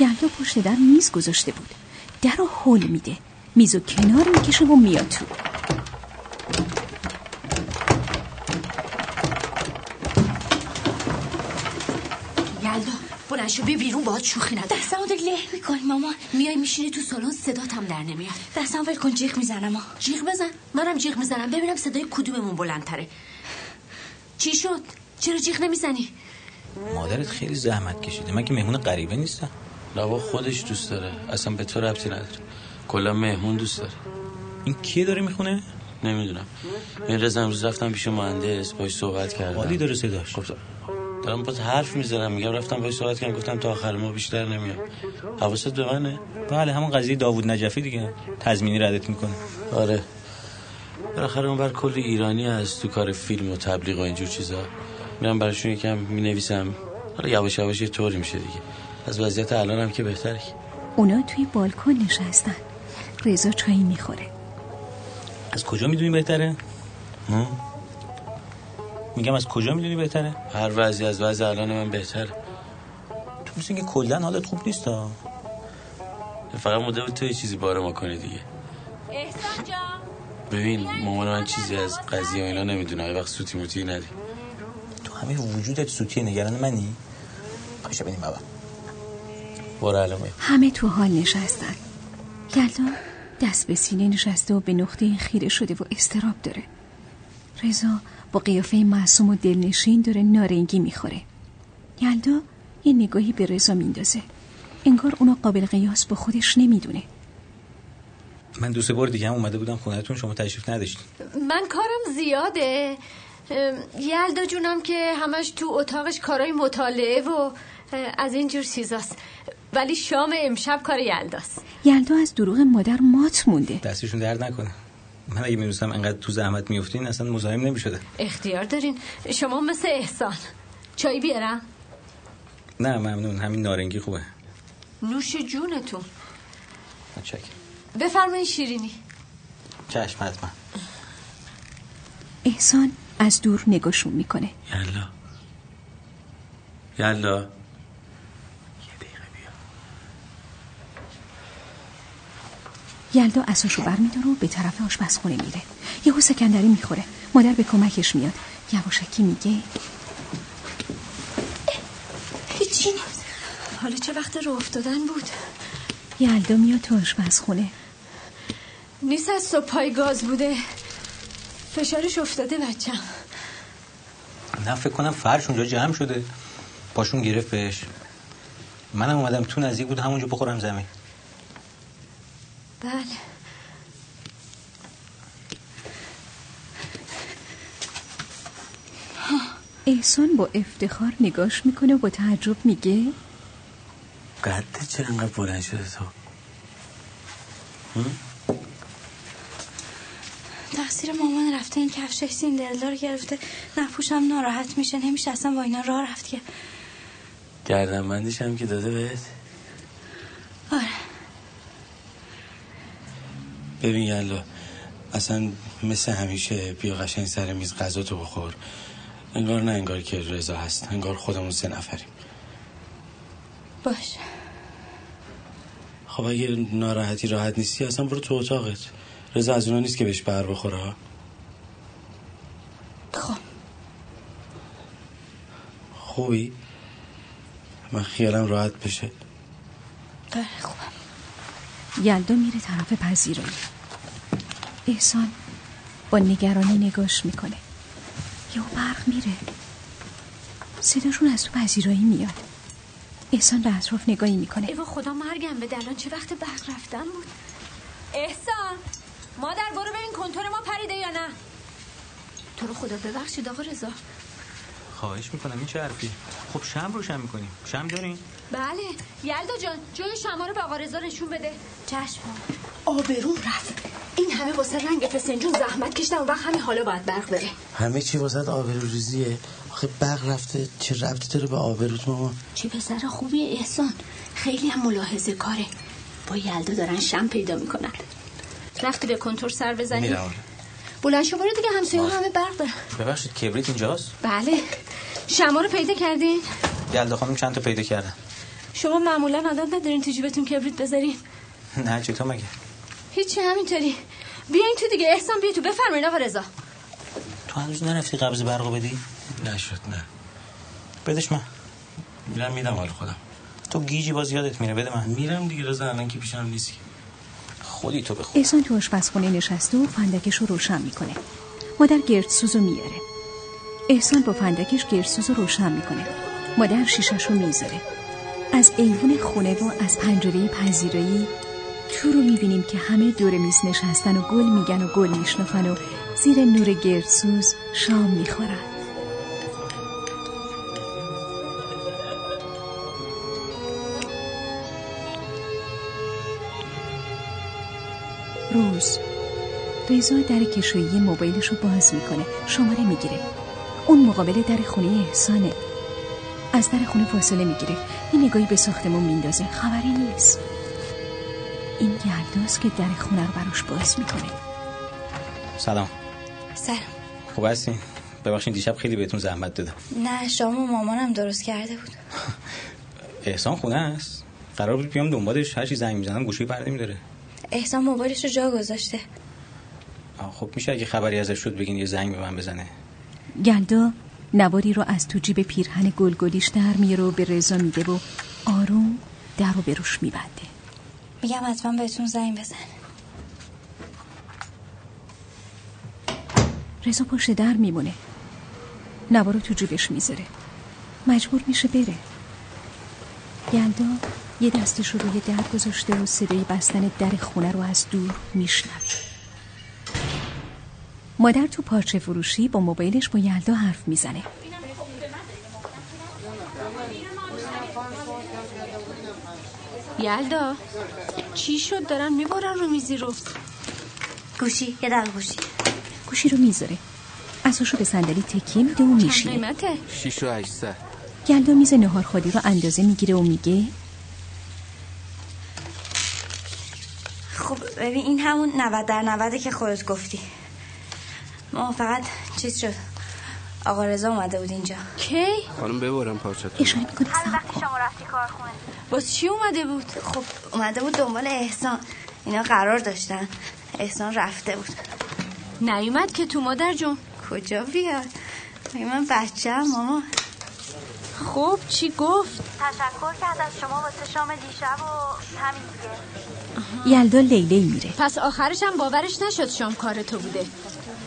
Speaker 2: یلدا پشت در میز گذاشته بود. در رو حل میده. میز و کنار می‌کشه و میاد تو
Speaker 3: یلدا بلند شو بیا بیرون باهات شوخی ندارم.
Speaker 5: دستمو دیگه له می‌کنی مامان.
Speaker 3: میای میشینی تو سالن صدات هم در نمیاد.
Speaker 5: دستم ول کن جیغ می‌زنم
Speaker 3: جیغ بزن. منم جیغ می‌زنم. ببینم صدای کدوممون بلندتره. چی شد؟ چرا جیغ نمی‌زنی؟
Speaker 13: مادرت خیلی زحمت کشیده. من که مهمون غریبه نیستم.
Speaker 8: لابا خودش دوست داره. اصلا به تو ربطی نداره. کلا مهمون دوست داره.
Speaker 13: این کیه داره می‌خونه؟
Speaker 8: نمی‌دونم. این رضا امروز رفتم پیش مهندس باش صحبت کردم.
Speaker 13: عالی داره صداش.
Speaker 8: گفتم دارم باز حرف می‌زنم میگم رفتم باش صحبت کردم گفتم تا آخر ما بیشتر نمیام حواست به منه.
Speaker 13: بله همون قضیه داوود نجفی دیگه تضمینی ردت می‌کنه.
Speaker 8: آره. بالاخره اون بر کلی ایرانی از تو کار فیلم و تبلیغ و اینجور چیزا. میرم براشون یکم می‌نویسم. حالا یواش یواش یه طوری میشه دیگه. از وضعیت الانم که بهتره.
Speaker 2: اونا توی بالکن نشستن. رضا چایی می‌خوره.
Speaker 13: از کجا می‌دونی بهتره؟ میگم از کجا می‌دونی بهتره؟
Speaker 8: هر وضعی از وضع الان من بهتره.
Speaker 13: تو مثل اینکه کلا حالت خوب نیست ها.
Speaker 8: فقط مونده بود تو یه چیزی باره ما کنی دیگه.
Speaker 3: احسان جان.
Speaker 8: ببین مامان من چیزی از قضیه و اینا نمی‌دونه. وقت سوتی موتی ندی.
Speaker 13: تو همه وجودت سوتی نگران منی؟ پاشو بریم بابا.
Speaker 8: برو باید.
Speaker 2: همه تو حال نشستن. یلدا دست به سینه نشسته و به نقطه خیره شده و استراب داره. رضا با قیافه معصوم و دلنشین داره نارنگی می‌خوره. یلدا یه نگاهی به رضا میندازه. انگار اونو قابل قیاس با خودش نمی‌دونه.
Speaker 13: من دو سه بار دیگه هم اومده بودم خونهتون شما تشریف نداشتین.
Speaker 3: من کارم زیاده. یلدا جونم که همش تو اتاقش کارای مطالعه و از اینجور چیزاست. ولی شام امشب کار یلداست.
Speaker 2: یلدا از دروغ مادر مات مونده.
Speaker 13: دستشون درد نکنه. من اگه می‌دونستم انقدر تو زحمت میفتین اصلا مزاحم نمی‌شدم.
Speaker 3: اختیار دارین. شما مثل احسان. چای بیارم؟
Speaker 13: نه ممنون. همین نارنگی خوبه.
Speaker 3: نوش جونتون.
Speaker 13: متشکرم.
Speaker 3: بفرمایید شیرینی.
Speaker 13: چشم حتما.
Speaker 2: احسان از دور نگاهشون می‌کنه.
Speaker 8: یلا. یلا.
Speaker 2: یلدا اساشو برمیداره و به طرف آشپزخونه میره. یهو سکندری می‌خوره. مادر به کمکش میاد. یواشکی میگه
Speaker 3: هیچی حالا چه وقت رو افتادن بود؟
Speaker 2: یلدا میاد تو آشپزخونه.
Speaker 3: نیست از صبح پای گاز بوده. فشارش افتاده بچم.
Speaker 13: نه فکر کنم فرش اونجا جمع شده. پاشون گرفت بهش. منم اومدم تو نزدیک بود همونجا بخورم زمین.
Speaker 3: بله.
Speaker 2: احسان با افتخار نگاش می‌کنه و با تعجب میگه
Speaker 8: قدت چرا انقدر بلند شده تو؟
Speaker 5: تقصیر مامان رفته این کفش سیندرلا رو گرفته. نپوشم ناراحت میشه. نمیشه اصلا با اینا راه رفت که.
Speaker 8: گردن بندیش هم که داده بهت؟
Speaker 5: آره.
Speaker 8: ببین یلا اصلا مثل همیشه بیا قشنگ سر میز غذا تو بخور. انگار نه انگار که رضا هست انگار خودمون سه نفریم.
Speaker 5: باش
Speaker 8: خب اگه ناراحتی راحت نیستی اصلا برو تو اتاقت. رضا از اونا نیست که بهش بر بخوره. ها
Speaker 5: خب.
Speaker 8: خوبی؟ من خیالم راحت بشه.
Speaker 5: بله خوبم.
Speaker 2: یلدا میره طرف پذیرایی. احسان با نگرانی نگاش می‌کنه. یا برق میره. صداشون از تو پذیرایی میاد. احسان به اطراف نگاهی می‌کنه.
Speaker 3: ایوا خدا مرگم به دلان چه وقت برق رفتن بود؟ احسان مادر برو ببین کنتور ما پریده یا نه. تو رو خدا ببخشید آقا رضا.
Speaker 13: خواهش می‌کنم این چه حرفی؟ خب شم روشن می‌کنیم. شم داریم.
Speaker 3: بله یلدا جان جای شما رو به آقا رضا نشون بده.
Speaker 5: چشم.
Speaker 3: آبروم رفت. این همه واسه رنگ فسنجون زحمت کشیدم و وقت همین حالا باید برق بره.
Speaker 8: همه چی واسه آبروریزیه؟ آخه برق رفته چه ربطی داره به آبروت ماما؟
Speaker 3: چه پسر خوبی احسان. خیلی هم ملاحظه کاره. با یلدا دارن شم پیدا می‌کنن. رفتی به کنتور سر بزنی؟
Speaker 13: میرم
Speaker 3: بلند شو برو دیگه همسایه همه برق دارن.
Speaker 13: ببخشید کبریت اینجاست؟
Speaker 3: بله. شما رو پیدا کردین؟
Speaker 13: یلدا خانم چند تا پیدا کردن؟
Speaker 3: شما معمولا عادت ندارین تو جیبتون کبریت بذارین.
Speaker 13: نه چطور مگه؟
Speaker 3: هیچی همینطوری. بیاین تو دیگه. احسان بیا تو. بفرمایید آقا رضا.
Speaker 13: تو هنوز نرفتی قبض برقو بدی؟
Speaker 8: نشد نه.
Speaker 13: بدش من.
Speaker 8: میرم میدم حال خودم.
Speaker 13: تو گیجی باز یادت میره. بده من.
Speaker 8: میرم دیگه رضا الان که پیشم نیستی
Speaker 13: خودی تو بخور
Speaker 2: احسان تو آشپزخونه نشسته و فندکش رو روشن می‌کنه. مادر گردسوز رو میاره. احسان با فندکش گردسوز رو روشن می‌کنه. مادر شیشش رو می‌ذاره. از ایوون خونه و از پنجره پذیرایی تو رو می‌بینیم که همه دور میز نشستن و گل میگن و گل میشنفن و زیر نور گردسوز شام می‌خورن. روز. رضا در کشویی موبایلش رو باز می‌کنه. شماره می‌گیره. اون مقابل در خونه احسانه. از در خونه فاصله می‌گیره. یه نگاهی به ساختمون میندازه. خبری نیست. این یلداست که در خونه رو براش باز می‌کنه.
Speaker 13: سلام.
Speaker 5: سلام.
Speaker 13: خوب هستین ببخشید دیشب خیلی بهتون زحمت دادم.
Speaker 5: نه شام و مامانم درست کرده بود.
Speaker 13: احسان خونه است؟ قرار بود بیام دنبالش. هر چی زنگ می‌زنم گوشی بر نمیداره.
Speaker 5: احسان موبایلش رو جا گذاشته.
Speaker 13: خب میشه اگه خبری ازش شد بگین یه زنگ به من بزنه.
Speaker 2: گلدا نواری رو از تو جیب پیرهن گلگلیش در میاره و به رضا میده و آروم در رو به روش میبنده.
Speaker 5: میگم حتما بهتون زنگ بزن
Speaker 2: رضا پشت در میمونه. نوار رو تو جیبش می‌ذاره. مجبور میشه بره. یلدا یه دستش رو روی در گذاشته و صدای بستن در خونه رو از دور میشنوه. مادر تو پارچه فروشی با موبایلش با یلدا حرف می‌زنه.
Speaker 3: یلدا چی شد؟ دارن می‌برن رو میزی رو.
Speaker 5: گوشی یه دقیقه گوشی.
Speaker 2: گوشی رو می‌ذاره. اساشو به صندلی تکیه میده و میشینه.
Speaker 3: قیمته؟
Speaker 4: شیش و هشتصد.
Speaker 2: گلدا میز نهارخوری رو اندازه می‌گیره و میگه
Speaker 5: خب ببین این همون 90 در 90 که خودت گفتی. ما فقط چیز شد. آقا رضا اومده بود اینجا.
Speaker 3: کی؟
Speaker 4: خانم ببرم پارچتون
Speaker 2: اشاره می‌کنه
Speaker 5: همین وقتی شما رفتی کارخونه
Speaker 3: باز چی اومده بود؟
Speaker 5: خب اومده بود دنبال احسان. اینا قرار داشتن. احسان رفته بود.
Speaker 3: نیومد که تو مادر جون.
Speaker 5: کجا بیاد؟ من بچه ماما.
Speaker 3: خب چی گفت؟
Speaker 5: تشکر کرد از شما واسه شام دیشب و همین دیگه.
Speaker 2: یلدا لیلی میره.
Speaker 3: پس آخرش هم باورش نشد شام کار تو بوده.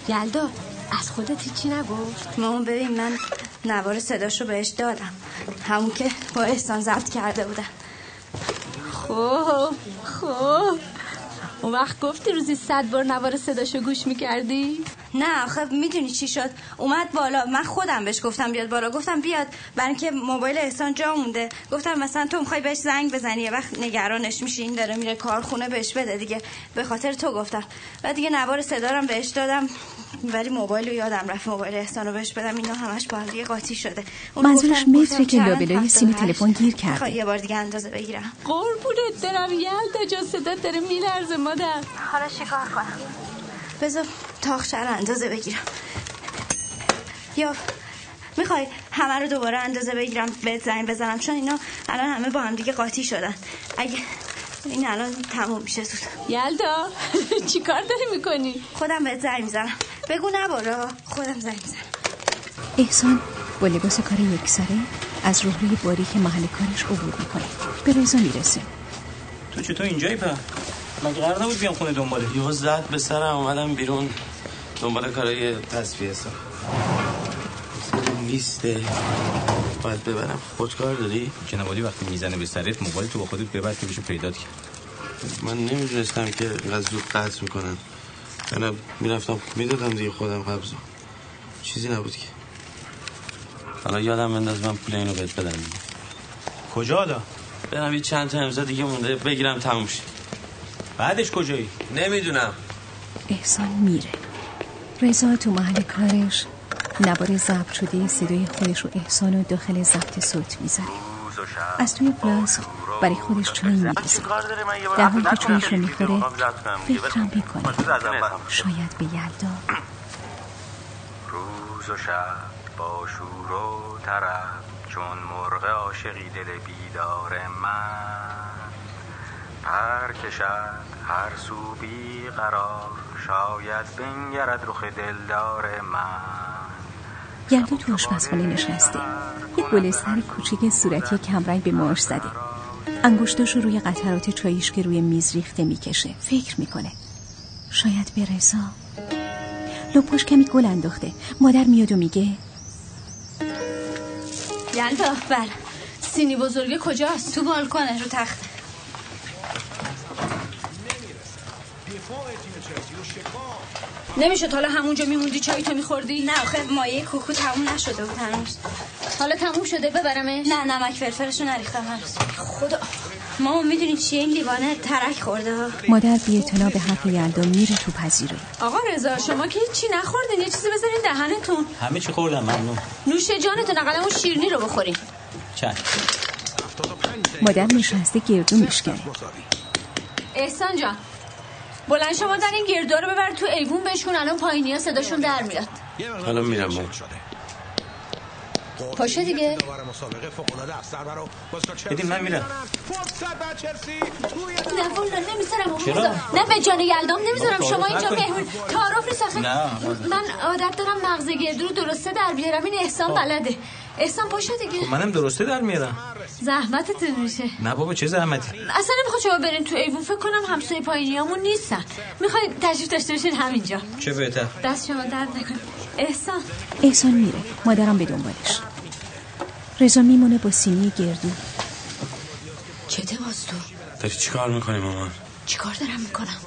Speaker 3: یلدا از خودت هیچی نگفت؟
Speaker 5: ماما ببین من نوار صداشو بهش دادم. همون که با احسان ضبط کرده بودن
Speaker 3: خب خب. اون وقت گفتی روزی صد بار نوار صداشو گوش می‌کردی؟
Speaker 5: نه آخه می‌دونی چی شد؟ اومد بالا من خودم بهش گفتم بیاد بالا. گفتم بیاد برای اینکه موبایل احسان جا مونده. گفتم مثلا تو می‌خوای بهش زنگ بزنی یه وقت نگرانش میشی این داره میره کارخونه بهش بده دیگه. به خاطر تو گفتم. و دیگه نوار صدارم بهش دادم ولی موبایل رو یادم رفت موبایل احسان رو بهش بدم. اینا همش با هم دیگه قاطی شده.
Speaker 2: منظورش متری که لابلای سیم تلفن گیر کرده.
Speaker 5: می‌خوای یه بار دیگه اندازه بگیرم.
Speaker 3: قربونت دارم یلدا جا صدات داره میلرزه مادر.
Speaker 5: حالا چیکار کنم؟ بذار تاخچه رو اندازه بگیرم. یا می‌خوای همه رو دوباره اندازه بگیرم بهت زنگ بزنم؟ چون اینا الان همه با هم دیگه قاطی شدن. اگه این الان تموم میشه زود
Speaker 3: یلدا چی کار داری می‌کنی؟
Speaker 5: خودم بهت زنگ می‌زنم. بگو نبارا خودم زنگ می‌زنم.
Speaker 2: احسان با لباس کار یکسره از روحروی باریک محل کارش عبور می‌کنه. به رضا می‌رسه.
Speaker 13: تو چطور اینجایی په مگه قرار نبود بیام خونه دنباله؟
Speaker 8: یهو زد به سرم اومدم بیرون. دنبال کارای تصفیه حساب. لیسته باید ببرم. خودکار داری؟
Speaker 13: جنابالی وقتی می‌زنه به سرت موبایل تو با خودت ببر که بشه پیدات کرد.
Speaker 8: من نمی‌دونستم که اینقدر زود قطع می‌کنن. من می‌رفتم می‌دادم دیگه خودم قبض. چیزی نبود که. حالا یادم بنداز من پول اینو بهت بدم.
Speaker 13: کجا حالا؟
Speaker 8: برم یه چند تا امضا دیگه مونده بگیرم تموم شه.
Speaker 13: بعدش کجایی؟
Speaker 8: نمی‌دونم.
Speaker 2: احسان میره. رضا تو محل کارش. نوار ضبط شده صدای خودش رو احسان و داخل ضبط صوت می‌ذاره. از توی فلاسک برای خودش چای میریزه. در حالی که چایش رو می‌خوره فکرم می‌کنه. شاید به یلدا.
Speaker 15: روز و شب با شور و طرب چون مرغ عاشقی دل بیدار من. پر کشد هر سو بی قرار شاید بنگرد رخ دلدار من.
Speaker 2: یلدا تو آشپزخونه نشسته یک گلستر کوچیک صورتی کمرنگ به ماش زده. انگشتاش رو روی قطرات چاییش که روی میز ریخته می‌کشه. فکر می‌کنه. شاید به رضا. لپاش کمی گل انداخته. مادر میاد و میگه
Speaker 3: یلدا بله. سینی بزرگه کجاست؟
Speaker 5: تو بالکنه رو تخت.
Speaker 3: نمی‌شد حالا همونجا میموندی چای تو میخوردی؟
Speaker 5: نه آخه مایه کوکو تموم نشده بود هنوز.
Speaker 3: حالا تموم شده ببرمش.
Speaker 5: نه نمک فرفرشو نریختم هنوز. خدا. ماما می‌دونی چیه؟ این لیوانه ترک خورده ها.
Speaker 2: مادر بی اطلاع به حرف یلدا میره تو پذیره.
Speaker 3: آقا رضا شما که چی نخوردین یه چیزی بذارین دهنتون.
Speaker 13: همه چی خوردم ممنون.
Speaker 3: نوش جانتون اقلا اون شیرنی رو بخورین.
Speaker 13: چند
Speaker 2: مادر نشسته گردو میشکنه
Speaker 3: احسان جان بلند شما در این گردو رو ببر تو ایوون بشون الان پایینی ها صداشون در میاد.
Speaker 8: حالا میرم من
Speaker 3: پاشو دیگه.
Speaker 13: بدین من میرم.
Speaker 3: نه والا نمی‌ذارم.
Speaker 13: چرا؟
Speaker 3: نه به جان یلدام نمی‌ذارم. شما اینجا. مهمون. تعارف نیست آخه.
Speaker 13: نه.
Speaker 3: من عادت دارم مغز گردو رو درسته در بیارم. این احسان بلده. احسان پاشو دیگه.
Speaker 13: خب منم درسته در میارم.
Speaker 3: زحمتتون میشه.
Speaker 13: نه بابا چه زحمتی؟
Speaker 3: اصلا نمی‌خواد شما برین تو ایوون. فکر کنم همسایه پایینیامون نیستن. می‌خواین تشریف داشته باشین همینجا.
Speaker 13: چه بهتر؟
Speaker 3: دست شما درد نکن احسان.
Speaker 2: احسان میره. مادرم به دنبالش. رضا میمونه با سینی گردو
Speaker 3: چه باز تو
Speaker 8: داری چی کار می‌کنی مامان؟
Speaker 3: چیکار دارم می‌کنم؟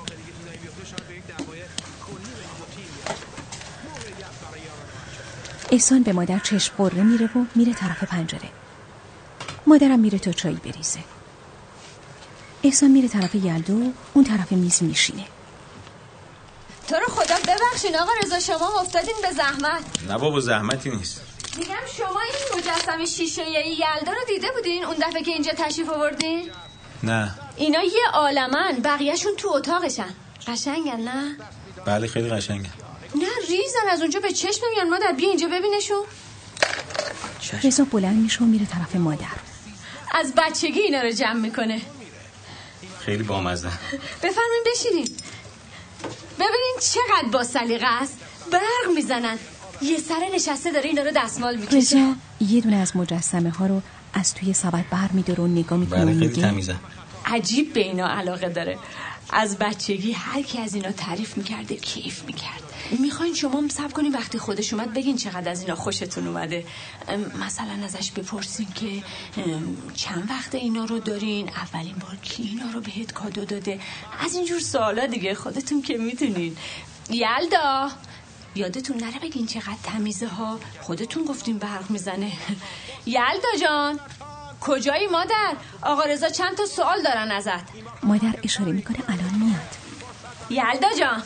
Speaker 2: احسان به مادر چشم قره میره و میره طرف پنجره. مادرم میره تا چایی بریزه. احسان میره طرف یلدو اون طرف میز میشینه.
Speaker 3: تو رو خدا ببخشین آقا رضا شما افتادین به زحمت.
Speaker 13: نه بابا زحمتی نیست.
Speaker 3: میگم شما این مجسمه شیشه یلدا رو دیده بودین؟ اون دفعه که اینجا تشریف آوردین؟
Speaker 13: نه.
Speaker 3: اینا یه عالمن بقیهشون تو اتاقشن. قشنگن نه؟
Speaker 13: بله خیلی قشنگه.
Speaker 3: نه ریزن از اونجا به چشم میان. مادر بیا اینجا ببینشون
Speaker 2: رضا بلند میشه و میره طرف مادر.
Speaker 3: از بچگی اینا رو جمع می‌کنه.
Speaker 13: خیلی بامزه.
Speaker 3: بفرمین بشینین ببینین چقدر با سلیقه است. برق می‌زنن. یه سر نشسته داره اینا رو دستمال می‌کشه.
Speaker 2: یه دونه از مجسمه ها رو از توی سبد بر میداره و نگاه می‌کنه
Speaker 13: بله خیلی
Speaker 2: میگه
Speaker 13: تمیزه.
Speaker 3: عجیب به اینا علاقه داره. از بچگی هر کی از اینا تعریف می‌کرده کیف می‌کرد می‌خواین شما هم سب کنین وقتی خودش اومد بگین چقدر از اینا خوشتون اومده. مثلا ازش بپرسین که چند وقت اینا رو دارین؟ اولین بار کی اینا رو بهت کادو داده؟ از اینجور سوالا دیگه خودتون که می‌دونین. یلدا یادتون نره بگین چقدر تمیزه ها خودتون گفتین برق می‌زنه. یلدا جان کجایی مادر؟ آقا رضا چند تا سوال دارن ازت.
Speaker 2: مادر اشاره می‌کنه الان میاد.
Speaker 3: یلدا جان.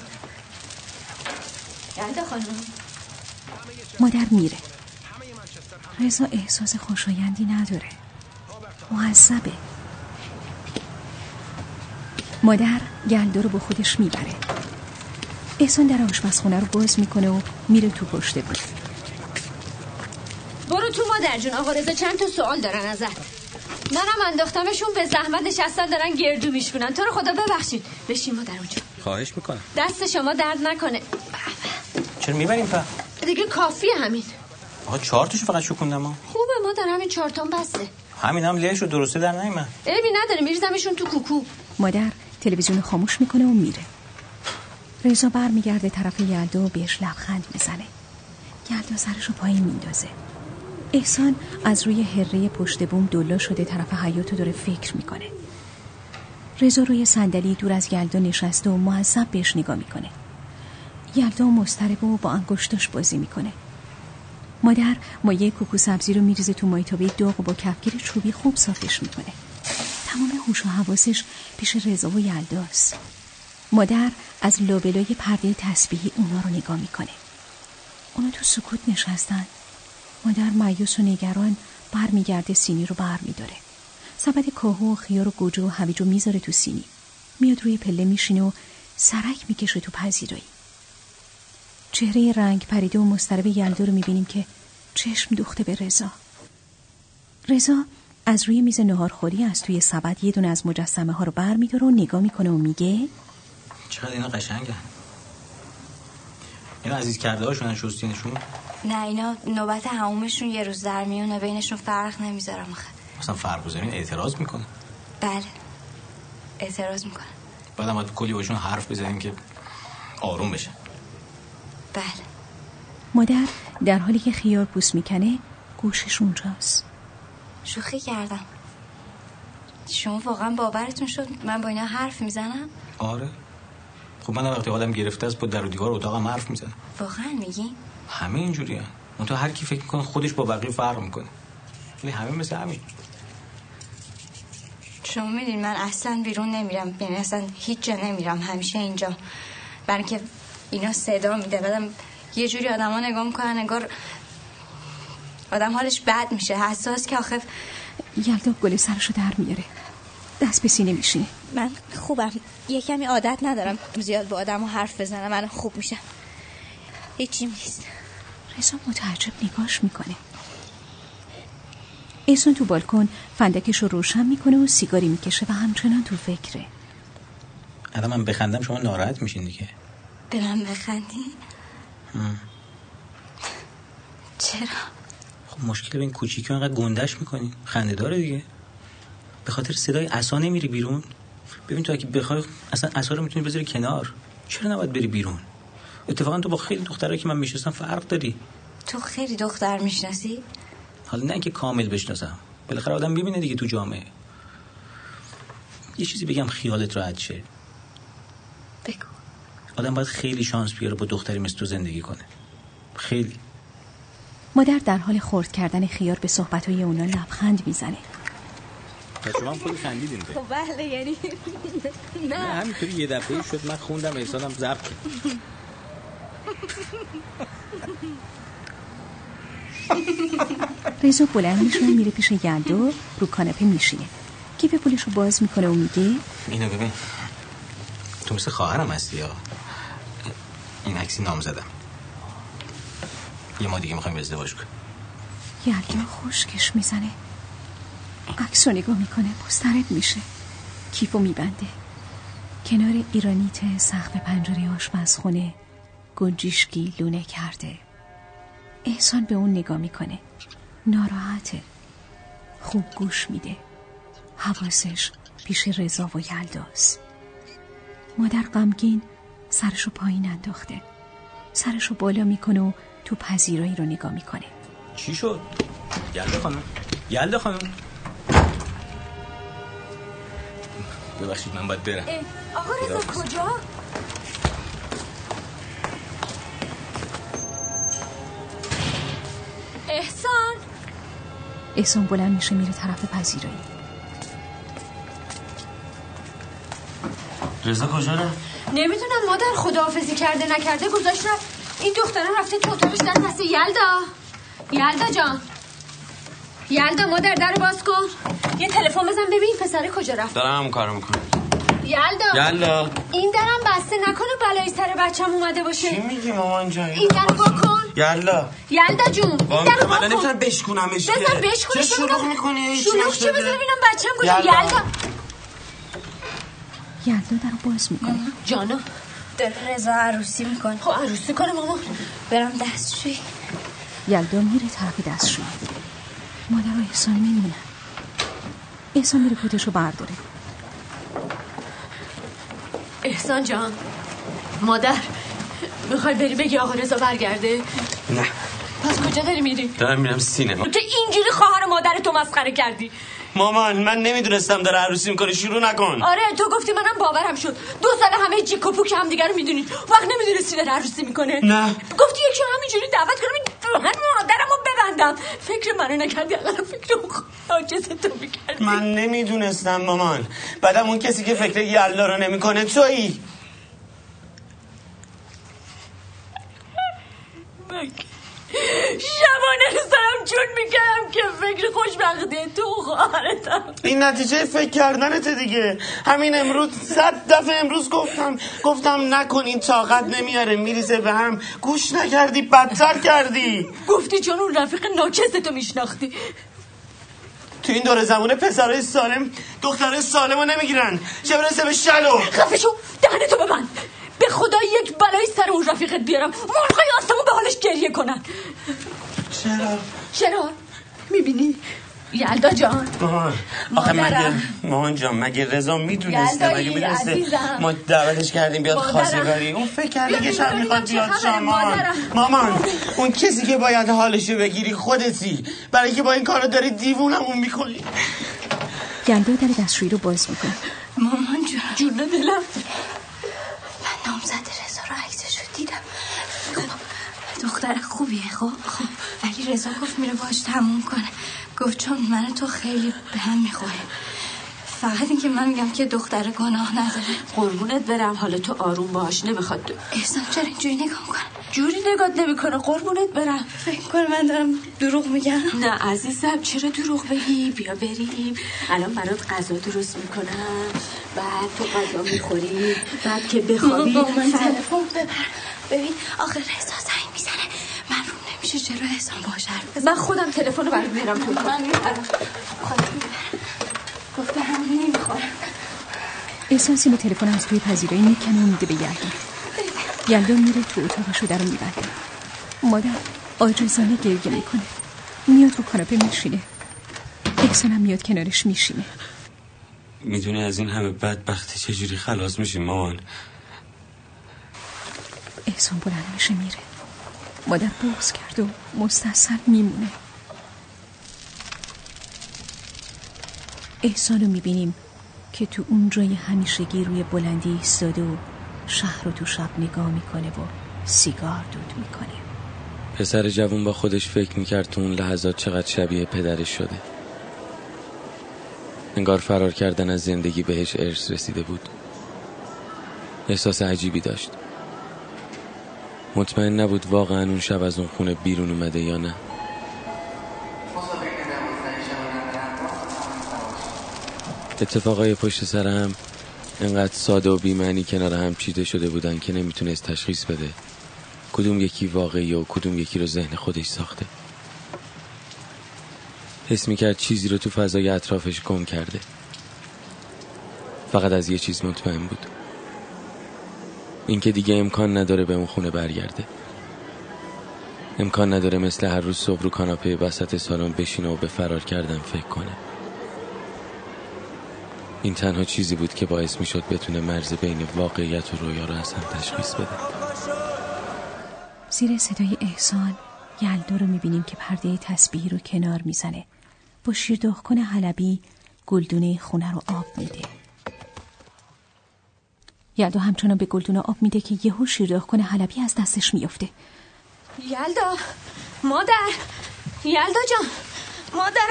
Speaker 3: یلدا خانم.
Speaker 2: مادر میره. رضا احساس خوشایندی نداره. معذبه. مادر گلدو رو با خودش می‌بره. احسان در آشپزخونه رو باز می‌کنه و میره تو پشت بود
Speaker 3: برو تو مادر جون. آقا رضا چند تا سوال دارن ازت. منم انداختمشون به زحمت نشستن دارن گردو میشکنن تو رو خدا ببخشید. بشین مادر اونجا.
Speaker 13: خواهش می‌کنم.
Speaker 3: دست شما درد نکنه.
Speaker 13: چرا می‌بریم په
Speaker 3: دیگه کافیه همین.
Speaker 13: آقا چهار تاشو فقط شکوندم ها.
Speaker 3: خوبه مادر همین چهارتان بسته.
Speaker 13: همین هم لیش رو درسته در نیمن
Speaker 3: عیبی نداره میریزمشون تو کوکو.
Speaker 2: مادر تلویزیون خاموش می‌کنه و میره. رضا بر میگرده طرف یلدا و بهش لبخند می‌زنه. یلدا سرش رو پایین میندازه. احسان از روی هره پشت بوم دلا شده طرف حیات و داره فکر می‌کنه. رضا روی صندلی دور از یلدا نشسته و معذب بهش نگاه می‌کنه. یلدا مضطربه و با انگشتاش بازی می‌کنه. مادر مایه کوکو سبزی رو میریزه تو مایتابه داغ و با کفگیر چوبی خوب صافش می‌کنه. تمام هوش و حواسش پیش رضا و یلداست مادر از لابلای پرده تسبیحی اونا رو نگاه می‌کنه. اونا تو سکوت نشستن. مادر مایوس و نگران برمیگرده سینی رو بر میداره. سبد کاهو و خیار و گوجه و هویج می‌ذاره تو سینی. میاد روی پله میشینه و سرک می‌کشه تو پذیرایی. چهره رنگ پریده و مسترب یلدا رو می‌بینیم که چشم دوخته به رضا. رضا از روی میز نهارخوری از توی سبد یه دونه از مجسمه ها رو بر میداره و نگاه می‌کنه و میگه
Speaker 13: چقدر اینا قشنگن. اینا عزیز کرده هاشون شستینشون
Speaker 5: نه اینا نوبت همومشون یه روز در میونه بینشون فرق نمی‌ذارم آخه.
Speaker 13: مثلا فرق بزنین اعتراض می‌کنه.
Speaker 5: بله. اعتراض می‌کنه
Speaker 13: بعد هم باید کلی باشون حرف بزنیم که آروم بشه
Speaker 5: بله.
Speaker 2: مادر در حالی که خیار پوست می‌کنه گوشش اونجاست
Speaker 5: شوخی کردم. شما واقعا باورتون شد من با اینا حرف می‌زنم؟
Speaker 13: آره. خب من وقتی آدم گرفته است با در و دیوار اتاقم حرف می‌زنم.
Speaker 5: واقعا میگی؟
Speaker 13: همه اینجوری هم. تو هر کی فکر می‌کنه خودش با بقیه فرق می‌کنه. ولی همه مثل همین.
Speaker 5: شما میدین من اصلا بیرون نمیرم. یعنی اصلا هیچ جا نمیرم. همیشه اینجا. برای که اینا صدا میده. بعدم یه جوری آدم ها نگاه می‌کنن انگار آدم حالش بد میشه. حساس که آخه
Speaker 2: یلدا گل سرشو در میاره. دست به سینه میشینه.
Speaker 5: من خوبم. یه کمی عادت ندارم زیاد با آدم حرف بزنم. من خوب میشم. هیچی نیست.
Speaker 2: رضا متعجب نگاش می‌کنه. ایسون تو بالکن فندکش رو روشن می‌کنه و سیگاری می‌کشه و همچنان تو فکره.
Speaker 13: الان من بخندم شما ناراحت میشین دیگه.
Speaker 5: به من بخندی؟ چرا؟
Speaker 13: خب مشکل به این کوچیکی انقدر گندش می‌کنی. خنده داره دیگه. به خاطر صدای عصا نمیری بیرون. ببین تو اگه بخوای اصلا عصا رو می‌تونی بذاری کنار. چرا نباید بری بیرون؟ اتفاقا تو با خیلی دخترایی که من می‌شناسم فرق داری.
Speaker 5: تو خیلی دختر می‌شناسی؟
Speaker 13: حالا نه اینکه کامل بشناسم. بالاخره آدم ببینه دیگه تو جامعه. یه چیزی بگم خیالت راحت شه.
Speaker 5: بگو.
Speaker 13: آدم باید خیلی شانس بیاره با دختری مثل تو زندگی کنه. خیلی.
Speaker 2: مادر در حال خورد کردن خیار به صحبتهای اونا لبخند می‌زنه.
Speaker 13: شما هم خود خندیدین
Speaker 5: خب بله یعنی
Speaker 13: نه. همینطوری یه دفعه شد من خوندم احسانم ضبط کرد
Speaker 2: رضا بلند میشه و میره پیش یلدا رو کاناپه میشینه. کیف پولش رو باز می‌کنه و میگه
Speaker 13: اینو ببین تو مثل خواهرم هستی یا؟ این عکسی نام زدم. یه ما دیگه می‌خوایم ازدواج کنیم.
Speaker 2: یلدا خشکش می‌زنه. عکس رو نگاه می‌کنه مسترد میشه. کیفو میبنده. کنار ایرانیت سقف پنجره آشپزخونه گنجیشکی لونه کرده. احسان به اون نگاه می‌کنه. ناراحته. خوب گوش میده. حواسش پیش رضا و یلداست مادر غمگین سرشو پایین انداخته. سرشو بالا می‌کنه و تو پذیرایی رو نگاه می‌کنه.
Speaker 13: چی شد؟ یلدا خانم. یلدا خانم. ببخشید من باید برم.
Speaker 5: آقا رضا کجا؟ احسان.
Speaker 2: احسان بلند میشه میره طرف پذیرایی.
Speaker 8: رضا کجا رفت؟
Speaker 3: نمی‌دونم مادر خداحافظی کرده نکرده گذاشت رفت این دختره رفته تو اتاقش در دست یلدا. یلدا جان. یلدا مادر در باز کن. یه تلفن بزن ببین پسره کجا رفت.
Speaker 8: دارم هم کارو می‌کنم.
Speaker 3: یلدا.
Speaker 8: یلدا.
Speaker 3: این درم بسته نکنه بلایی سر بچم اومده باشه.
Speaker 8: چی میگی مامان جان؟
Speaker 3: این در با کن.
Speaker 8: یلدا.
Speaker 3: یلدا جون این در با
Speaker 8: من نمی‌تونم بشکنمش
Speaker 3: بزن بشکنش
Speaker 8: چه شروع می‌کنی؟
Speaker 3: شلوغ چه بزن ببینم بچم کجا.
Speaker 8: یلدا.
Speaker 3: یلدا
Speaker 2: در باز می‌کنه
Speaker 3: جانا.
Speaker 5: داره رضا عروسی می‌کنه
Speaker 3: خب عروسی کنه مامان.
Speaker 5: برم دستشوی
Speaker 2: یلدا میره طرف دستشویی. مادر و احسان میمونن احسان میره کتشو برداره.
Speaker 3: احسان جان. مادر می‌خوای بری بگی آقا رضا برگرده؟
Speaker 8: نه.
Speaker 3: پس کجا داری میری؟
Speaker 8: دارم میرم سینما.
Speaker 3: تو اینجوری خواهر مادر تو مسخره کردی.
Speaker 8: مامان من نمی‌دونستم داره عروسی می‌کنه شروع نکن.
Speaker 3: آره تو گفتی منم باورم شد. دو سال همه جیک و پوک هم دیگه رو می‌دونید. وقت نمی‌دونستی داره عروسی می‌کنه.
Speaker 8: نه.
Speaker 3: گفتی یکی همینجوری دعوت کنم من مادرم رو ببندم. فکر منو نکردی اگر فکر تو می‌کردی.
Speaker 8: من نمی‌دونستم مامان. بعدم اون کسی که فکر یلا رو نمی‌کنه تویی.
Speaker 3: شبانه چون می‌کردم که فکر خوشبختی تو خواهرتم.
Speaker 8: این نتیجه فکر کردنت دیگه. همین امروز صد دفعه امروز گفتم گفتم نکن این طاقت نمیاره میریزه به هم. گوش نکردی بدتر کردی.
Speaker 3: گفتی چون اون رفیق ناچست تو میشناختی.
Speaker 8: تو این دور زمونه پسرای سالم دخترای سالم رو نمی‌گیرن. چه برسه به شلو.
Speaker 3: خفه شو دهنتو ببند. به خدا یک بلایی سر اون رفیقت بیارم. مرغای آسمون به حالش گریه کنن.
Speaker 8: چرا؟
Speaker 3: چرا؟ می‌بینی؟ یلدا جان.
Speaker 8: مامان. آخه. مگه مامان جان مگه رضا می‌دونسته؟
Speaker 3: یلدایی،
Speaker 8: مگه می‌دونسته
Speaker 3: عزیزم.
Speaker 8: ما دعوتش کردیم بیاد. خواستگاری؟ اون فکر کرده
Speaker 3: بیا
Speaker 8: که شب می‌خواد بیاد شام مامان اون کسی که باید حالشو بگیری خودتی. برای که با این کارو داری دیوونمون می‌کنی.
Speaker 2: یلدا در دستشویی رو باز می‌کنه.
Speaker 3: مامان جون جون دلم.
Speaker 5: من نامزد رضا رو عکسش رو دیدم دختر خوبیه خب؟ ولی رضا گفت میره باش تموم کنه. گفت چون من تو خیلی به هم می‌خوریم فقط اینکه من میگم که دختر گناه نداره.
Speaker 3: قربونت برم. حالا تو آروم باش نمی‌خواد
Speaker 5: احسان چرا اینجوری نگاه می‌کنه
Speaker 3: جوری نگات نمی‌کنه. قربونت برم.
Speaker 5: فکر کنه من دارم دروغ میگم.
Speaker 3: نه عزیزم چرا دروغ بگی؟ بیا بریم. الان برات غذا درست می‌کنم. بعد تو غذا می‌خوری. بعد که بخوابی
Speaker 5: بابا من تلفن ببر. ببین آخه رضا نمیشه چرا احسان باش حرف بزنم؟
Speaker 3: من خودم تلفن رو برات میارم تو
Speaker 5: من می‌برم خودم می‌برم گفتم نمی‌خورم
Speaker 2: احسان سیم تلفن از توی پذیرایی می‌کنه و میده به یلدا. یلدا میره تو اتاقش رو در رو میبنده مادر آجزانه گریه می‌کنه. میاد رو کاناپه میشینه احسان هم میاد کنارش میشینه.
Speaker 8: می‌دونی از این همه بدبختی چجوری خلاص میشیم مامان؟
Speaker 2: احسان بلند میشه میره. مادر بغز کرد و مستصل میمونه. احسان رو می‌بینیم که تو اون جای همیشگی روی بلندی ایستاده و شهر رو تو شب نگاه می‌کنه و سیگار دود می‌کنه.
Speaker 4: پسر جوون با خودش فکر می‌کرد تو اون لحظات چقدر شبیه پدرش شده. انگار فرار کردن از زندگی بهش ارث رسیده بود. احساس عجیبی داشت. مطمئن نبود واقعا اون شب از اون خونه بیرون اومده یا نه. اتفاقای پشت سر هم انقدر ساده و بیمعنی کنار هم چیده شده بودن که نمی‌تونست تشخیص بده کدوم یکی واقعی و کدوم یکی رو ذهن خودش ساخته. حس می‌کرد چیزی رو تو فضای اطرافش گم کرده. فقط از یه چیز مطمئن بود. اینکه دیگه امکان نداره به اون خونه برگرده. امکان نداره مثل هر روز صبح رو کاناپه وسط سالن بشینه و به فرار کردن فکر کنه. این تنها چیزی بود که باعث می‌شد بتونه مرز بین واقعیت و رویا رو اصلا تشخیص بده.
Speaker 2: زیر صدای احسان یلدا رو می‌بینیم که پرده تسبیحی رو کنار می‌زنه. با شیرداغکن حلبی گلدونه خونه رو آب میده. یلدا همچنان به گلدونه آب میده که یهو شیرداغکن حلبی از دستش میفته
Speaker 3: یلدا مادر یلدا جان مادر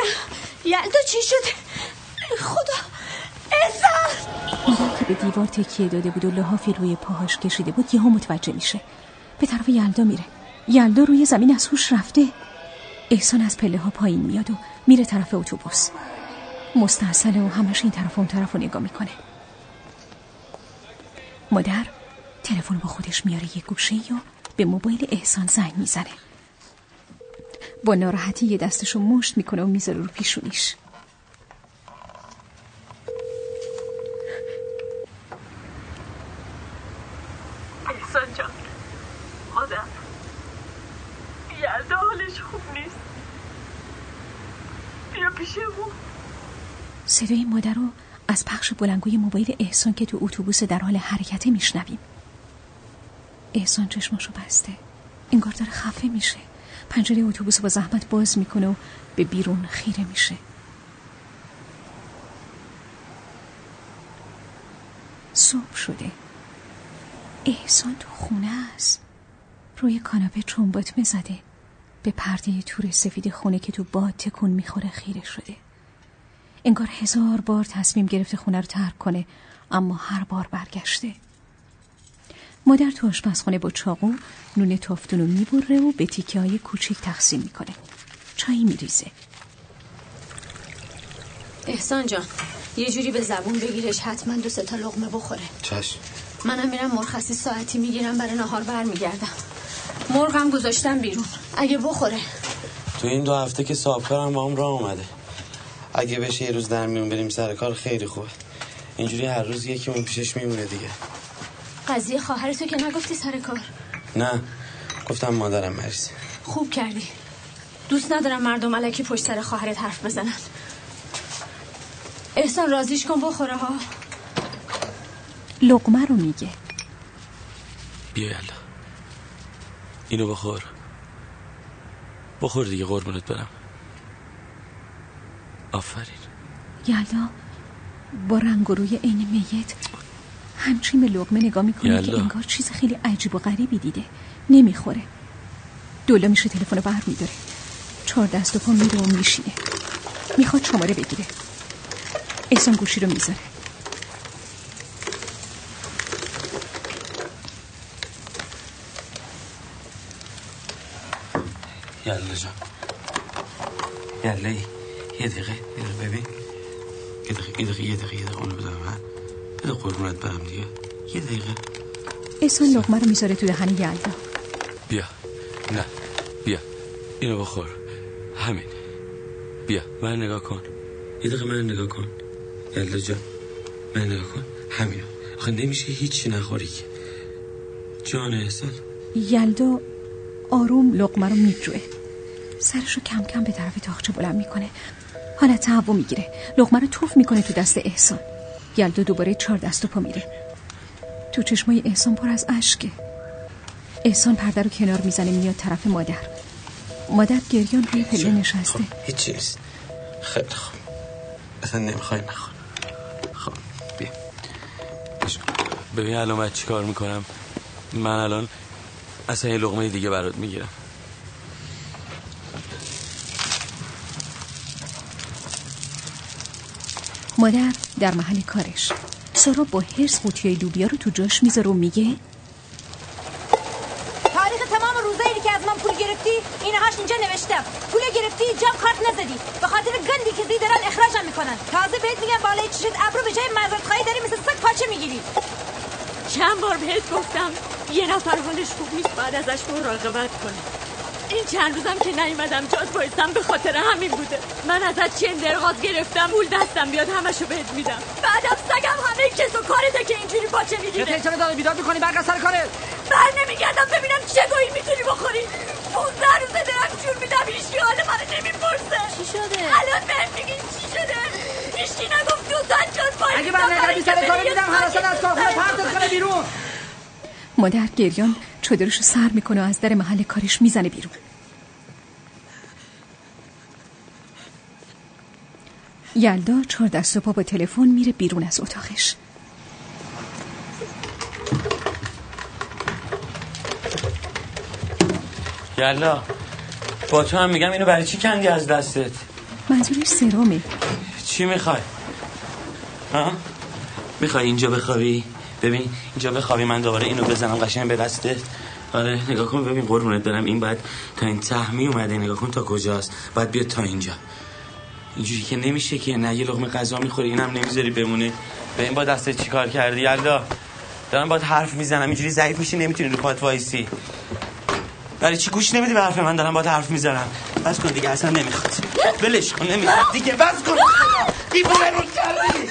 Speaker 3: یلدا چی شد؟ خدا احسان
Speaker 2: مادر که به دیوار تکیه داده بود و لحافی روی پاهاش کشیده بود یهو متوجه میشه. به طرف یلدا میره. یلدا روی زمین از هوش رفته. احسان از پله ها پایین میاد و میره طرف اتوبوس. مستحصله و همش این طرف و اون طرف رو نگاه می‌کنه. مادر تلفن با خودش میاره یه گوشه و به موبایل احسان زنگ می‌زنه. با ناراحتی یه دستشو مشت می‌کنه و می‌ذاره رو پیشونیش.
Speaker 3: احسان جان مادر یلدا حالش خوب نیست.
Speaker 14: پیشمون
Speaker 2: صدای مادر رو از پخش بلنگوی موبایل احسان که تو اتوبوس در حال حرکته میشنویم. احسان چشماشو بسته. انگار داره خفه میشه. پنجره اتوبوس با زحمت باز می‌کنه و به بیرون خیره میشه. صبح شده. احسان تو خونه است. روی کاناپه چنباتمه زده به پرده تور سفید خونه که تو باد تکون می‌خوره خیره شده. انگار هزار بار تصمیم گرفته خونه رو ترک کنه اما هر بار برگشته. مادر تو آشپزخانه با چاقو نون تافتون رو می‌بره و به تیکه های کوچیک تقسیم می‌کنه. چایی میریزه.
Speaker 3: احسان جان یه جوری به زبون بگیرش حتما دو تا لغمه بخوره.
Speaker 8: چشم.
Speaker 3: منم میرم مرخصی ساعتی می‌گیرم برای نهار برمیگردم. مرغم گذاشتم بیرون. اگه بخوره.
Speaker 8: تو این دو هفته که صاحب کارم با هم راه اومده. اگه بشه یه روز در میون بریم سر کار خیلی خوبه. اینجوری هر روز یکی اون پیشش میمونه دیگه.
Speaker 3: قضیه خواهر تو که نگفتی سر کار.
Speaker 8: نه گفتم مادرم مریض
Speaker 3: خوب کردی. دوست ندارم مردم علکی پشت سر خواهرت حرف بزنن. احسان رازیش کن بخوره ها.
Speaker 2: لقمه رو میگه.
Speaker 4: بیا یلا. اینو بخور. بخور دیگه قربونت برم. آفرین.
Speaker 2: یلدا با رنگ و روی عین میت همچین به لقمه نگاه می‌کنه که
Speaker 4: یلا.
Speaker 2: انگار چیز خیلی عجیب و غریبی دیده. نمی‌خوره. دولا میشه تلفن رو بر میداره چهار دست و پا میره و میشینه. می‌خواد شماره بگیره. احسان گوشی رو می‌ذاره.
Speaker 8: یلا جان. یلا یه دقیقه یه دقیقه ببین. یه دقیقه یه دقیقه یه دقیقه یه دقیقه اونو بده من بده قربونت برم دیگه. یه دقیقه.
Speaker 2: احسان لقمه رو می‌ذاره تو دهن یلدا
Speaker 4: بیا. نه بیا. اینو بخور. همین. بیا من نگاه کن. یه دقیقه من نگاه کن. یلا جان من نگاه کن. همینو. آخه نمیشه هیچی نخوری که. جان احسان.
Speaker 2: یلدا آروم لقمه رو میجوه. سرش رو کم کم به طرف تاخچه بلند می‌کنه. حالت تهوع می‌گیره. لقمه رو توف می‌کنه تو دست احسان. یلدا دوباره چهار دست و پا میره. تو چشمای احسان پر از اشکه. احسان پرده رو کنار می‌زنه میاد طرف مادر. مادر گریان روی پله نشسته.
Speaker 8: هیچی نیست. خیلی خوب. اصلا نمی‌خوای نخور خب بیا.
Speaker 4: ببین الان من چی کار می‌کنم. من الان اصلا یه لقمه دیگه برات می‌گیرم.
Speaker 2: مادر در محل کارش. سارا با هرس قوطیای لوبیا رو تو جاش می‌ذاره و میگه
Speaker 7: تاریخ تمام روزایی که از من پول گرفتی اینهاش اینجا نوشتم. پول گرفتی جام کارت نزدی. به خاطر گندی که زی دارن اخراجم می‌کنن. تازه بهت میگم بالای چشت ابرو به جای معذرت خواهی داری مثل سگ پاچه می‌گیری.
Speaker 14: چند بار بهت گفتم یه نفر حالش خوب نیست بعد ازش مراقبت کنه. این چند روزم که نیومدم جات بایستم به خاطر همین بوده. من ازت چند درغاز گرفتم پول دستم بیاد همشو بهت میدم. بعدم سگم همه کس و کارته که اینجوری پاچه می‌گیره
Speaker 10: یه چرا داره؟ بیداد می‌کنی؟ برگرد سر کارت.
Speaker 14: بر نمیگردم ببینم چه گویی می‌تونی بخوری. پونزده روزه دارم جور میدم هیچکی حال منو نمی‌پرسه.
Speaker 7: چی شده؟
Speaker 14: الان بهم میگین چی شده؟ هیچکی نگفت دو ساعت جات وایسیدم
Speaker 10: اگه برنگردی
Speaker 14: برای
Speaker 10: سر کار
Speaker 14: اینکه
Speaker 10: میدم هر از کارخونه پرتت کنه بیرون.
Speaker 2: مادر گریان چادرش رو سر می‌کنه و از در محل کارش می‌زنه بیرون. یلدا چهار دست و پا با تلفن میره بیرون از اتاقش.
Speaker 8: یلا با تو هم میگم اینو برای چی کندی از دستت؟
Speaker 2: منظورش سرامه
Speaker 8: چی می‌خوای؟ ها؟ می‌خوای اینجا بخوابی؟ ببین اینجا بخوابی من دوباره اینو بزنم قشنگ به دستت آره نگاه کن ببین قربونت برم. این بعد تا این تهمی اومده نگاه کن تا کجاست. بعد بیاد تا اینجا. اینجوری که نمیشه که نه یه لقمه غذا می‌خوری اینم نمی‌ذاری بمونه. به این با دستت چیکار کردی یلدا دارم باید حرف می‌زنم اینجوری ضعیف میشی نمی‌تونی رو پات وایسی. برای چی گوش نمیدی به حرف من؟ دارم باید حرف می‌زنم. بس کن دیگه اصلا نمی‌خواد. ولش کن نمی‌خواد. دیگه بس کن. دیوونه رو کردی.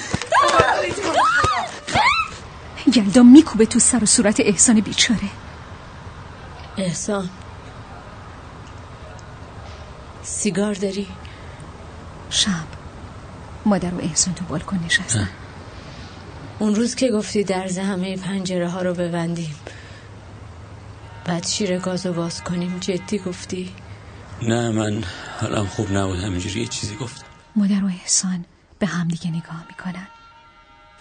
Speaker 2: یلدا میکوبه تو سر و صورت احسان بیچاره.
Speaker 3: احسان. سیگار داری؟
Speaker 2: شب. مادر و احسان تو بالکن نشستن.
Speaker 3: اون روز که گفتی درز همه پنجره ها رو ببندیم. بعد شیر گازو باز کنیم جدی گفتی؟
Speaker 4: نه من حالم خوب نبود همینجوری یه چیزی گفتم.
Speaker 2: مادر و احسان به همدیگه نگاه می‌کنن.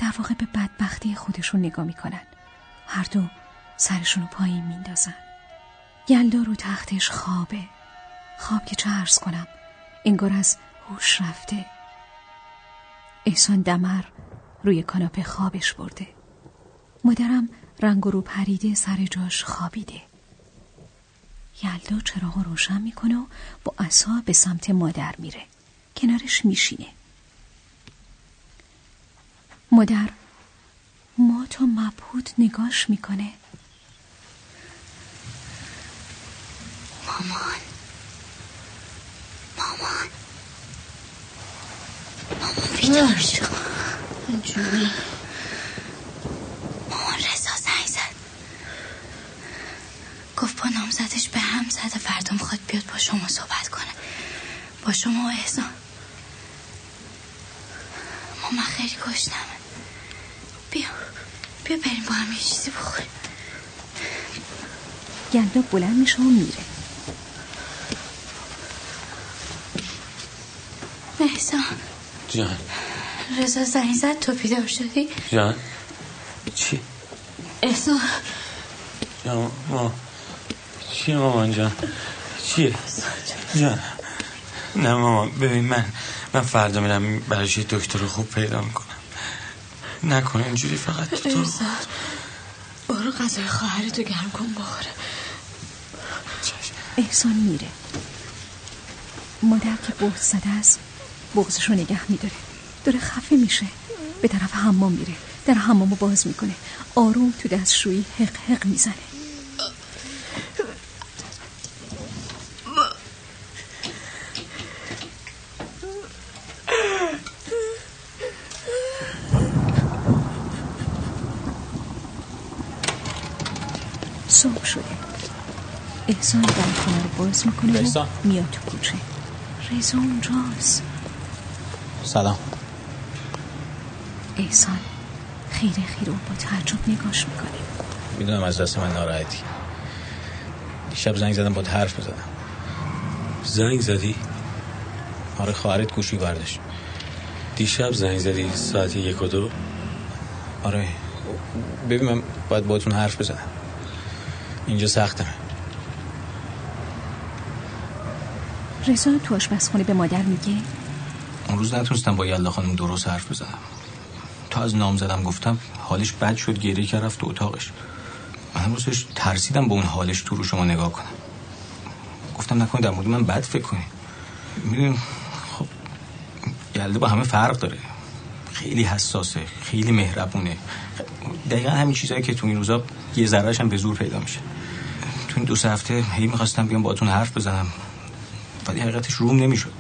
Speaker 2: در واقع به بدبختی خودشون نگاه می‌کنن. هر دو سرشون رو پایین میندازن یلدا رو تختش خوابه. خواب که چه عرض کنم انگار از هوش رفته. احسان دمر روی کاناپه خوابش برده. مادرم رنگ رو پریده سر جاش خوابیده. یلدا چراغ روشن می‌کنه و با اصا به سمت مادر میره. کنارش میشینه. مادر ما تو مبهود نگاش می‌کنه.
Speaker 5: مامان. مامان. مامان بیدار شو.
Speaker 3: جونی
Speaker 5: مامان رضا زنگ زد. گفت با نامزدش به هم زده فردا می‌خواد بیاد با شما صحبت کنه. با شما و احسان. مامان خیلی گشتمه بیا. بیا بریم با هم یه چیزی بخوریم.
Speaker 2: یلدا بلند میشه و میره.
Speaker 5: احسان
Speaker 4: جان.
Speaker 5: رضا زنگ زد تو بیدار شدی؟
Speaker 4: جان. چی؟
Speaker 5: احسان
Speaker 4: جان ما چی مامان جان؟ چیه؟ جان. نه مامان ببین من من فردا میرم براش یه دکتر خوب پیدا می‌کنم. نکن اینجوری فقط تو تو
Speaker 3: برو غذای خواهرتو گرم کن بخوره.
Speaker 2: احسان میره. مادر که بغض زده است بغضش رو نگه میداره. داره خفه میشه. به طرف حمام میره. در حمامو باز می‌کنه. آروم تو دستشویی حق حق می‌زنه صبح شده احسان در خونه رو باز می‌کنه.
Speaker 13: احسان.
Speaker 2: میاد تو کوچه. رضا اونجاست.
Speaker 13: سلام.
Speaker 2: احسان خیره خیره با تعجب نگاش می‌کنه
Speaker 13: می‌دونم از دست من ناراحتی. دیشب زنگ زدم با حرف بزنم.
Speaker 4: زنگ زدی؟
Speaker 13: آره خواهرت گوشی برداشت.
Speaker 4: دیشب زنگ زدی ساعت یک و دو؟
Speaker 13: آره. ببین من باید باتون حرف بزنم. اینجا سختمه
Speaker 2: رضا تو آشپزخونه به مادر میگه؟
Speaker 13: اون روز نتونستم با یلدا خانم درست حرف بزنم. تا از نام زدم گفتم حالش بد شد گریه کرد رفت تو اتاقش. من روزش ترسیدم با اون حالش تو رو شما نگاه کنم. گفتم نکنه در مورد من بد فکر کنی. می‌دونیم خب یلدا با همه فرق داره. خیلی حساسه خیلی مهربونه. دقیقا همین چیزهایی که تو این روزا یه ذرهش هم به زور پیدا میشه. تو این دو سه هفته هی می‌خواستم بیام باتون حرف بزنم. ولی حقیقتش روم نمی‌شد.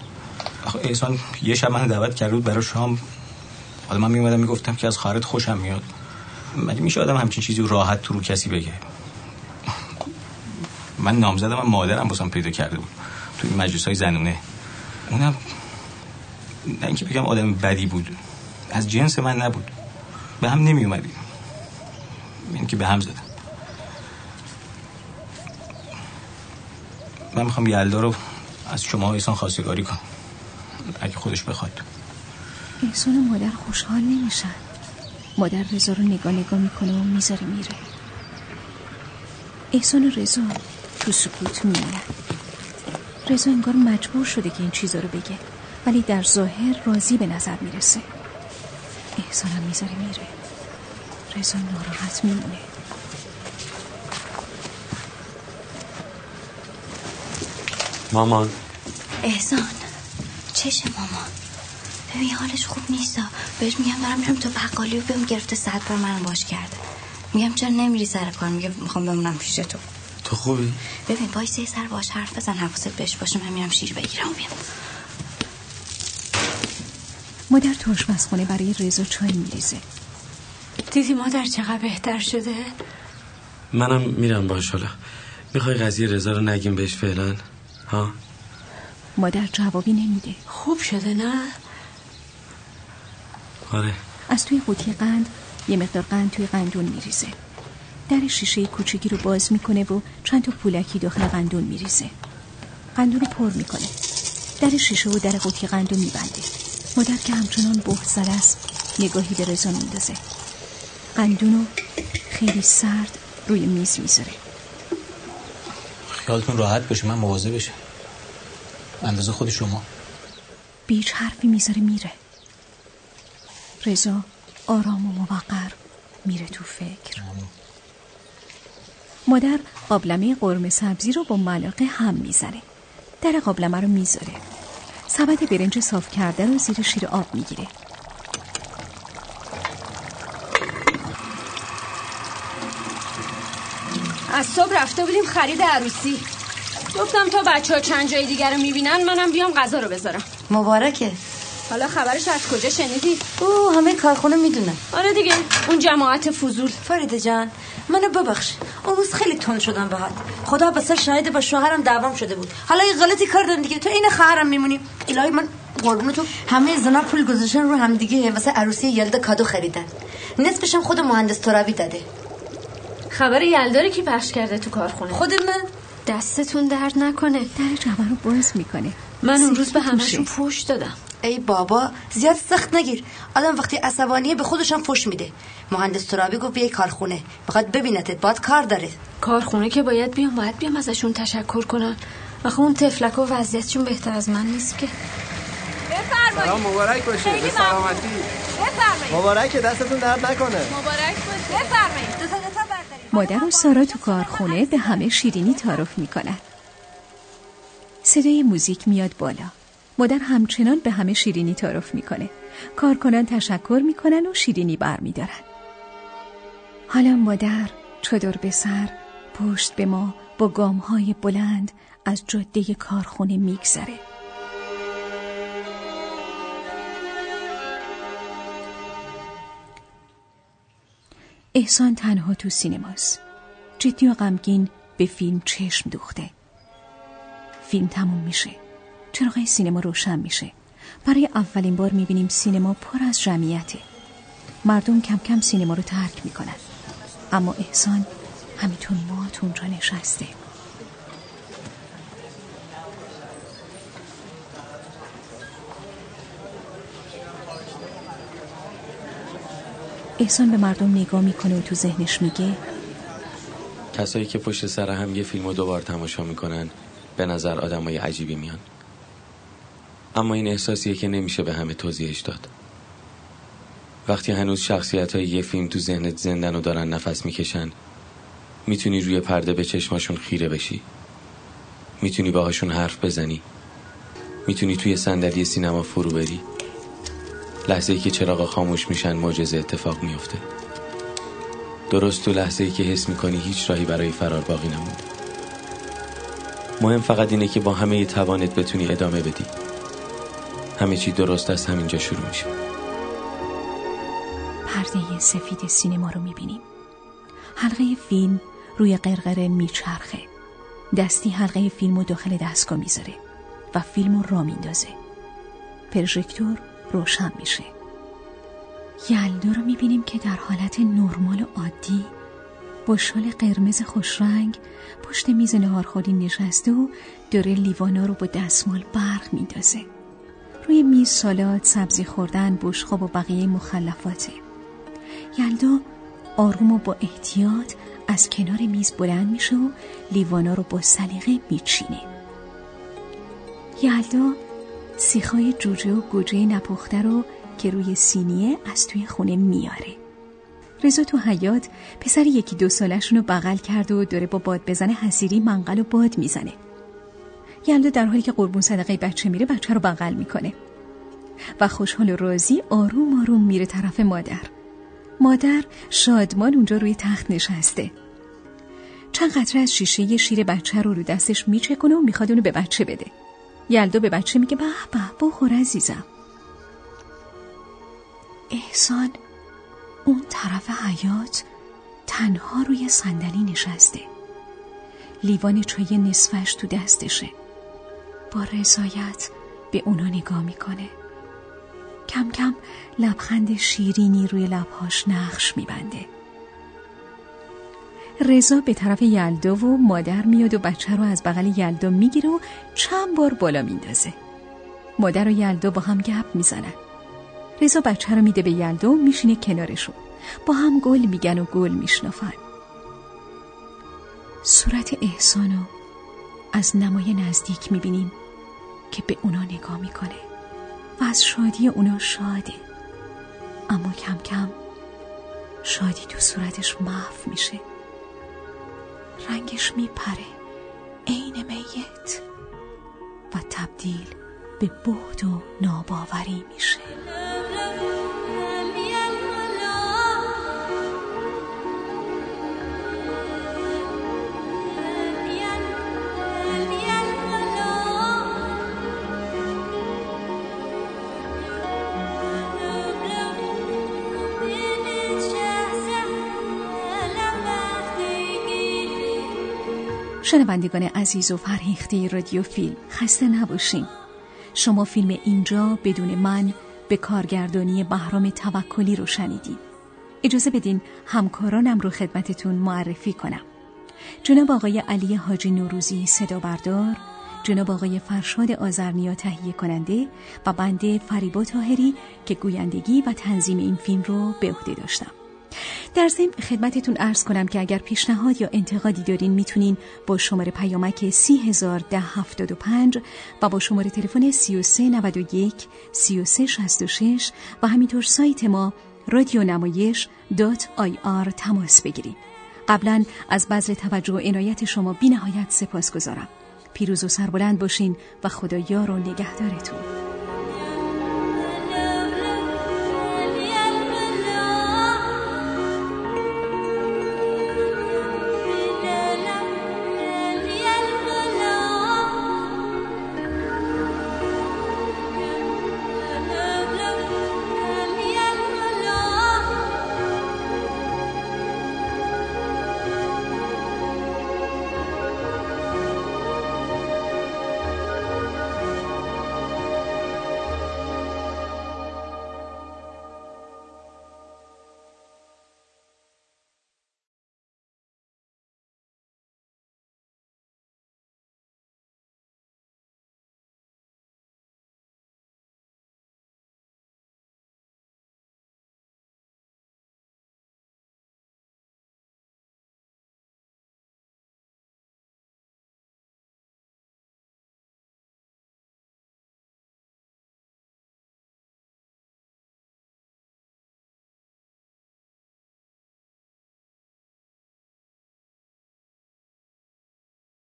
Speaker 13: آخه احسان یه شب من دعوت کرده بود برای شام. حالا من میومدم می‌گفتم که از خواهرت خوشم میاد. ولی میشه آدم همچین چیزی راحت تو رو کسی بگه؟ من نامزدم من مادرم باسم پیدا کرده بود. تو این مجلس های زنونه. اونم نه اینکه بگم آدم بدی بود. از جنس من نبود. به هم نمی اومدیم این که به هم زدم. من می‌خوام یلدا رو از شما ایسان خواستگاری کنم. اگه خودش بخواد.
Speaker 2: احسان و مادر خوشحال نمیشن. مادر رضا رو نگاه نگاه می‌کنه و می‌ذاره میره. احسان و رضا تو سکوت میمونن. رضا انگار مجبور شده که این چیزا رو بگه ولی در ظاهر راضی به نظر می‌رسه. احسانم می‌ذاره میره. رضا ناراحت میمونه.
Speaker 4: مامان.
Speaker 5: احسان چشه مامان. ببین حالش خوب نیست. بهش میگم دارم میرم تو بقالی و بهم گرفته صد بار منو باش کرده. میگم چرا نمیری سر کار؟ میگه می‌خوام بمونم پیش تو.
Speaker 4: تو خوبی؟
Speaker 5: ببین وایس یه سر باش حرف بزن حواست بهش باشه من میرم شیر بگیرم و بیام.
Speaker 2: مادر تو آشپزخونه برای رضا چای میریزه.
Speaker 3: دیدی مادر چقدر بهتر شده؟
Speaker 4: منم میرم باش حالا. می‌خوای قضیه رضا رو نگیم بهش فعلا؟ ها.
Speaker 2: مادر جوابی نمیده.
Speaker 3: خوب شده نه؟
Speaker 13: آره.
Speaker 2: از توی قوطی قند یه مقدار قند توی قندون میریزه. در شیشه کوچیکی رو باز می‌کنه و چند تا پولکی داخل قندون میریزه. قندون رو پر می‌کنه. در شیشه و در قوطی قندون میبنده. مادر که همچنان بهت زده است نگاهی به رضا میندازه قندون رو خیلی سرد روی میز می‌ذاره.
Speaker 13: خیالتون راحت باشه من مواظب بشم. اندازه خود شما.
Speaker 2: بیچ حرفی می‌ذاره میره. رضا آرام و موقر میره تو فکر. مادر قابلمه قرمه سبزی رو با ملاقه هم می‌زنه. در قابلمه رو می‌ذاره. سبد برنج صاف کرده رو زیر شیر آب می‌گیره.
Speaker 3: از صبح رفته بودیم خرید عروسی. گفتم تا بچه ها چند جای دیگر رو می‌بینن منم بیام غذا رو بذارم.
Speaker 7: مبارکه.
Speaker 3: حالا خبرش از کجا شنیدی؟
Speaker 7: او همه کارخونه می‌دونن.
Speaker 3: آره دیگه اون جماعت فضول.
Speaker 7: فریده جان منو ببخش. اون روز خیلی تند شدم بهت خدا به سر شاهد با شوهرم دعوام شده بود. حالا یه غلطی کردن دیگه. تو این خواهرم میمونی. الهی من قربون تو همه زنا پول گذاشتن رو هم دیگه واسه عروسی یلدا کادو خریدن. نصفش هم خود مهندس ترابی داده.
Speaker 3: خبر یلداری کی پخش کرده تو کارخونه.
Speaker 7: خود من
Speaker 3: دستتون درد نکنه.
Speaker 2: در جمع رو باز می‌کنه.
Speaker 3: من اون روز به همشون فوش دادم.
Speaker 7: ای بابا زیاد سخت نگیر. آدم وقتی عصبانیه به خودش هم فوش میده. مهندس ترابی گفت بیای کارخونه. می‌خواد ببینتت باید کار داره.
Speaker 3: کارخونه که باید بیام باید بیام ازشون تشکر کنم آخه اون تفلک و وضعیتشون بهتر از من نیست که.
Speaker 16: بفرمایید. سلام مبارک باشه. به سلامتی.
Speaker 7: بفرمایید.
Speaker 16: مبارک دستتون درد نکنه.
Speaker 7: مبارک باشه. بفرمایید.
Speaker 2: مادر و سارا تو کارخونه به همه شیرینی تعارف می‌کنن. صدای موزیک میاد بالا. مادر همچنان به همه شیرینی تعارف می‌کنه. کارکنان تشکر می‌کنن و شیرینی برمیدارن. حالا مادر چادر به سر پشت به ما با گامهای بلند از جاده کارخونه میگذره. احسان تنها تو سینماست. جدی و غمگین به فیلم چشم دوخته. فیلم تموم میشه. چراغ سینما روشن میشه. برای اولین بار می‌بینیم سینما پر از جمعیته. مردم کم کم سینما رو ترک می‌کنن. اما احسان همینطور مات اونجا نشسته. احسان به مردم نگاه می‌کنه و تو ذهنش میگه
Speaker 4: کسایی که پشت سر هم یه فیلم رو دوبار تماشا می‌کنن به نظر آدمای عجیبی میان. اما این احساسیه که نمیشه به همه توضیحش داد. وقتی هنوز شخصیت های یه فیلم تو ذهنت زندن و دارن نفس می‌کشن می‌تونی روی پرده به چشماشون خیره بشی. می‌تونی باهاشون حرف بزنی. می‌تونی توی صندلی سینما فرو بری. لحظه ای که چراغ خاموش میشن معجزه اتفاق میفته درست تو لحظه ای که حس می‌کنی هیچ راهی برای فرار باقی نمونده. مهم فقط اینه که با همه توانت بتونی ادامه بدی. همه چی درست از همینجا شروع میشه.
Speaker 2: پرده سفید سینما رو می‌بینیم. حلقه فیلم روی قرقره میچرخه. دستی حلقه فیلم رو داخل دستگاه می‌ذاره و فیلم رو را میندازه پرژکتور روشن میشه. یلدا رو می‌بینیم که در حالت نرمال و عادی با شال قرمز خوشرنگ پشت میز نهارخوری نشسته و داره لیوانا رو با دستمال برق میندازه روی میز سالاد، سبزی خوردن، بشقاب و بقیه مخلفاته. یلدا آروم و با احتیاط از کنار میز بلند میشه و لیوانا رو با سلیقه میچینه. یلدا سیخای جوجه و گوجه نپخته رو که روی سینیه از توی خونه میاره. رضا تو حیات پسر یکی دو سالشون رو بغل کرده و داره با باد بزنه حسیری منقل و باد می‌زنه. یلدا در حالی که قربون صدقه بچه میره بچه رو بغل می‌کنه. و خوشحال و راضی آروم آروم میره طرف مادر. مادر شادمان اونجا روی تخت نشسته. چند قطره از شیشه شیر بچه رو رو دستش میچکونه و می‌خواد اونو به بچه بده. یلدا به بچه میگه به به بخور عزیزم. احسان اون طرف حیات تنها روی صندلی نشسته. لیوان چای نصفش تو دستشه. با رضایت به اونا نگاه می‌کنه. کم کم لبخند شیرینی روی لبهاش نقش میبنده. رضا به طرف یلدا و مادر میاد و بچه رو از بغل یلدا می‌گیره و چند بار بالا میندازه. مادر و یلدا با هم گپ می‌زنن. رضا بچه رو میده به یلدا و میشینه کنارشون. با هم گل میگن و گل میشنفن صورت احسانو از نمای نزدیک می‌بینیم که به اونا نگاه می‌کنه و از شادی اونا شاده. اما کم کم شادی تو صورتش محو میشه. رنگش میپره عین میت و تبدیل به بعد و ناباوری میشه. شنوندگان عزیز و فرهیخته رادیو فیلم خسته نباشین. شما فیلم اینجا بدون من به کارگردانی بهرام توکلی رو شنیدین. اجازه بدین همکارانم رو خدمتتون معرفی کنم. جناب آقای علی حاجی نوروزی صدا بردار جناب آقای فرشاد آزرنیا تهیه کننده و بنده فریبا تاهری که گویندگی و تنظیم این فیلم رو به عهده داشتم. در ضمن خدمتتون ارز کنم که اگر پیشنهاد یا انتقادی دارین می‌تونین با شماره پیامک 301075 و با شماره تلفن 3391 3366 و همینطور سایت ما رادیو نمایش تماس بگیرید. قبلا از بذل توجه و عنایت شما بی نهایت سپاس گذارم. پیروز و سربلند باشین و خدا یار و نگهدارتون.